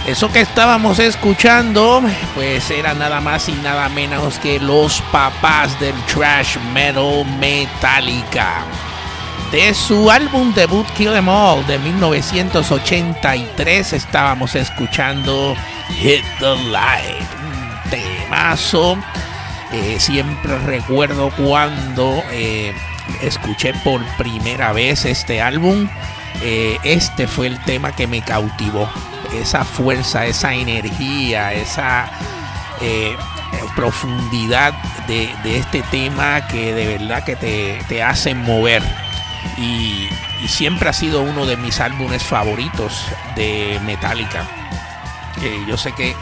Eso que estábamos escuchando, pues era nada más y nada menos que los papás del trash metal Metallica. De su álbum debut Kill Em All de 1983 estábamos escuchando Hit the Light, un temazo. Eh, siempre recuerdo cuando eh, escuché por primera vez este álbum. Eh, este fue el tema que me cautivó. Esa fuerza, esa energía, esa profundidad de, este tema que de verdad que te, te hace mover. Y, siempre ha sido uno de mis álbumes favoritos de Metallica. yo sé que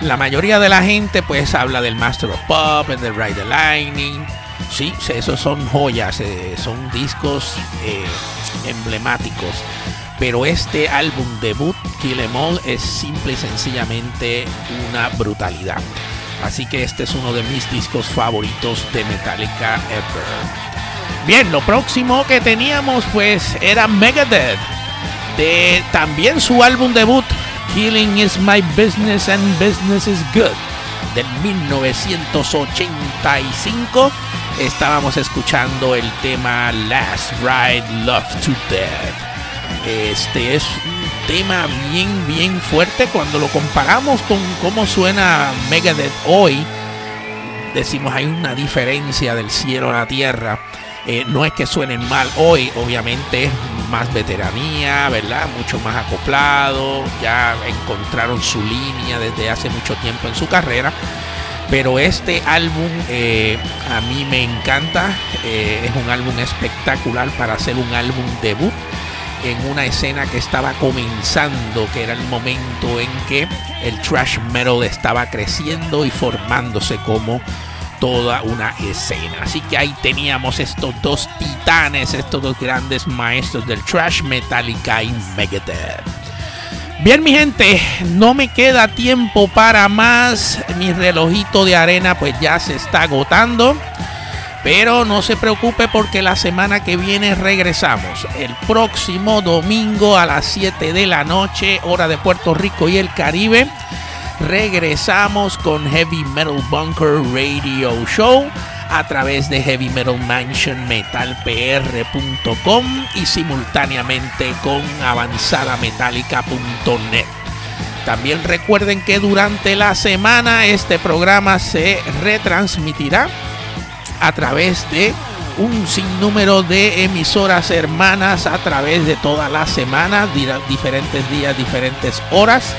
la mayoría de la gente pues habla del Master of Pop, del Ride the Lightning. Sí, esos son joyas, eh, son discos eh, emblemáticos. Pero este álbum debut, Kill Em All, es simple y sencillamente una brutalidad. Así que este es uno de mis discos favoritos de Metallica ever. Bien, lo próximo que teníamos pues era Megadeth. De también su álbum debut, Healing is My Business and Business is Good del 1985 estábamos escuchando el tema Last Ride Love to Death. Este es un tema bien, bien fuerte cuando lo comparamos con cómo suena Megadeth hoy. Decimos hay una diferencia del cielo a la tierra. Eh, no es que suenen mal hoy, obviamente es más veteranía, ¿verdad? Mucho más acoplado, ya encontraron su línea desde hace mucho tiempo en su carrera. Pero este álbum eh, a mí me encanta, eh, es un álbum espectacular para hacer un álbum debut en una escena que estaba comenzando, que era el momento en que el trash metal estaba creciendo y formándose como toda una escena. Así que ahí teníamos estos dos titanes, estos dos grandes maestros del trash Metallica y Megadeth. Bien, mi gente, no me queda tiempo para más. Mi relojito de arena pues ya se está agotando. Pero no se preocupe porque la semana que viene regresamos. El próximo domingo a las 7 de la noche, hora de Puerto Rico y el Caribe regresamos con Heavy Metal Bunker Radio Show a través de Heavy Metal Mansion metalpr.com y simultáneamente con avanzadametallica.net. También recuerden que durante la semana este programa se retransmitirá a través de un sinnúmero de emisoras hermanas a través de toda la semana, diferentes días, diferentes horas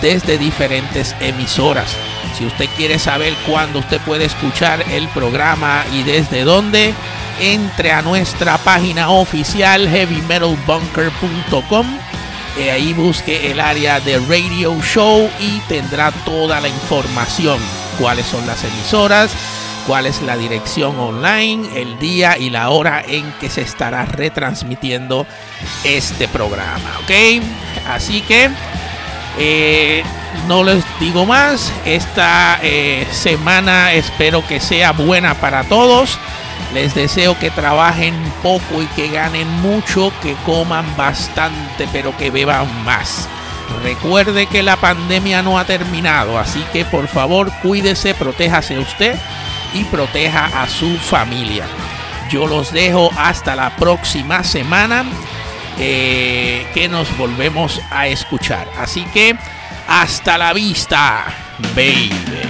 desde diferentes emisoras. Si usted quiere saber cuándo usted puede escuchar el programa y desde dónde, entre a nuestra página oficial heavymetalbunker.com. Eh, ahí busque el área de radio show y tendrá toda la información. Cuáles son las emisoras, cuál es la dirección online, el día y la hora en que se estará retransmitiendo este programa. ¿Ok? Así que eh, no les digo más. Esta eh, semana espero que sea buena para todos. Les deseo que trabajen poco y que ganen mucho, que coman bastante, pero que beban más. Recuerde que la pandemia no ha terminado, así que por favor cuídese, protéjase usted y proteja a su familia. Yo los dejo hasta la próxima semana. Eh, que nos volvemos a escuchar. Así que hasta la vista, baby.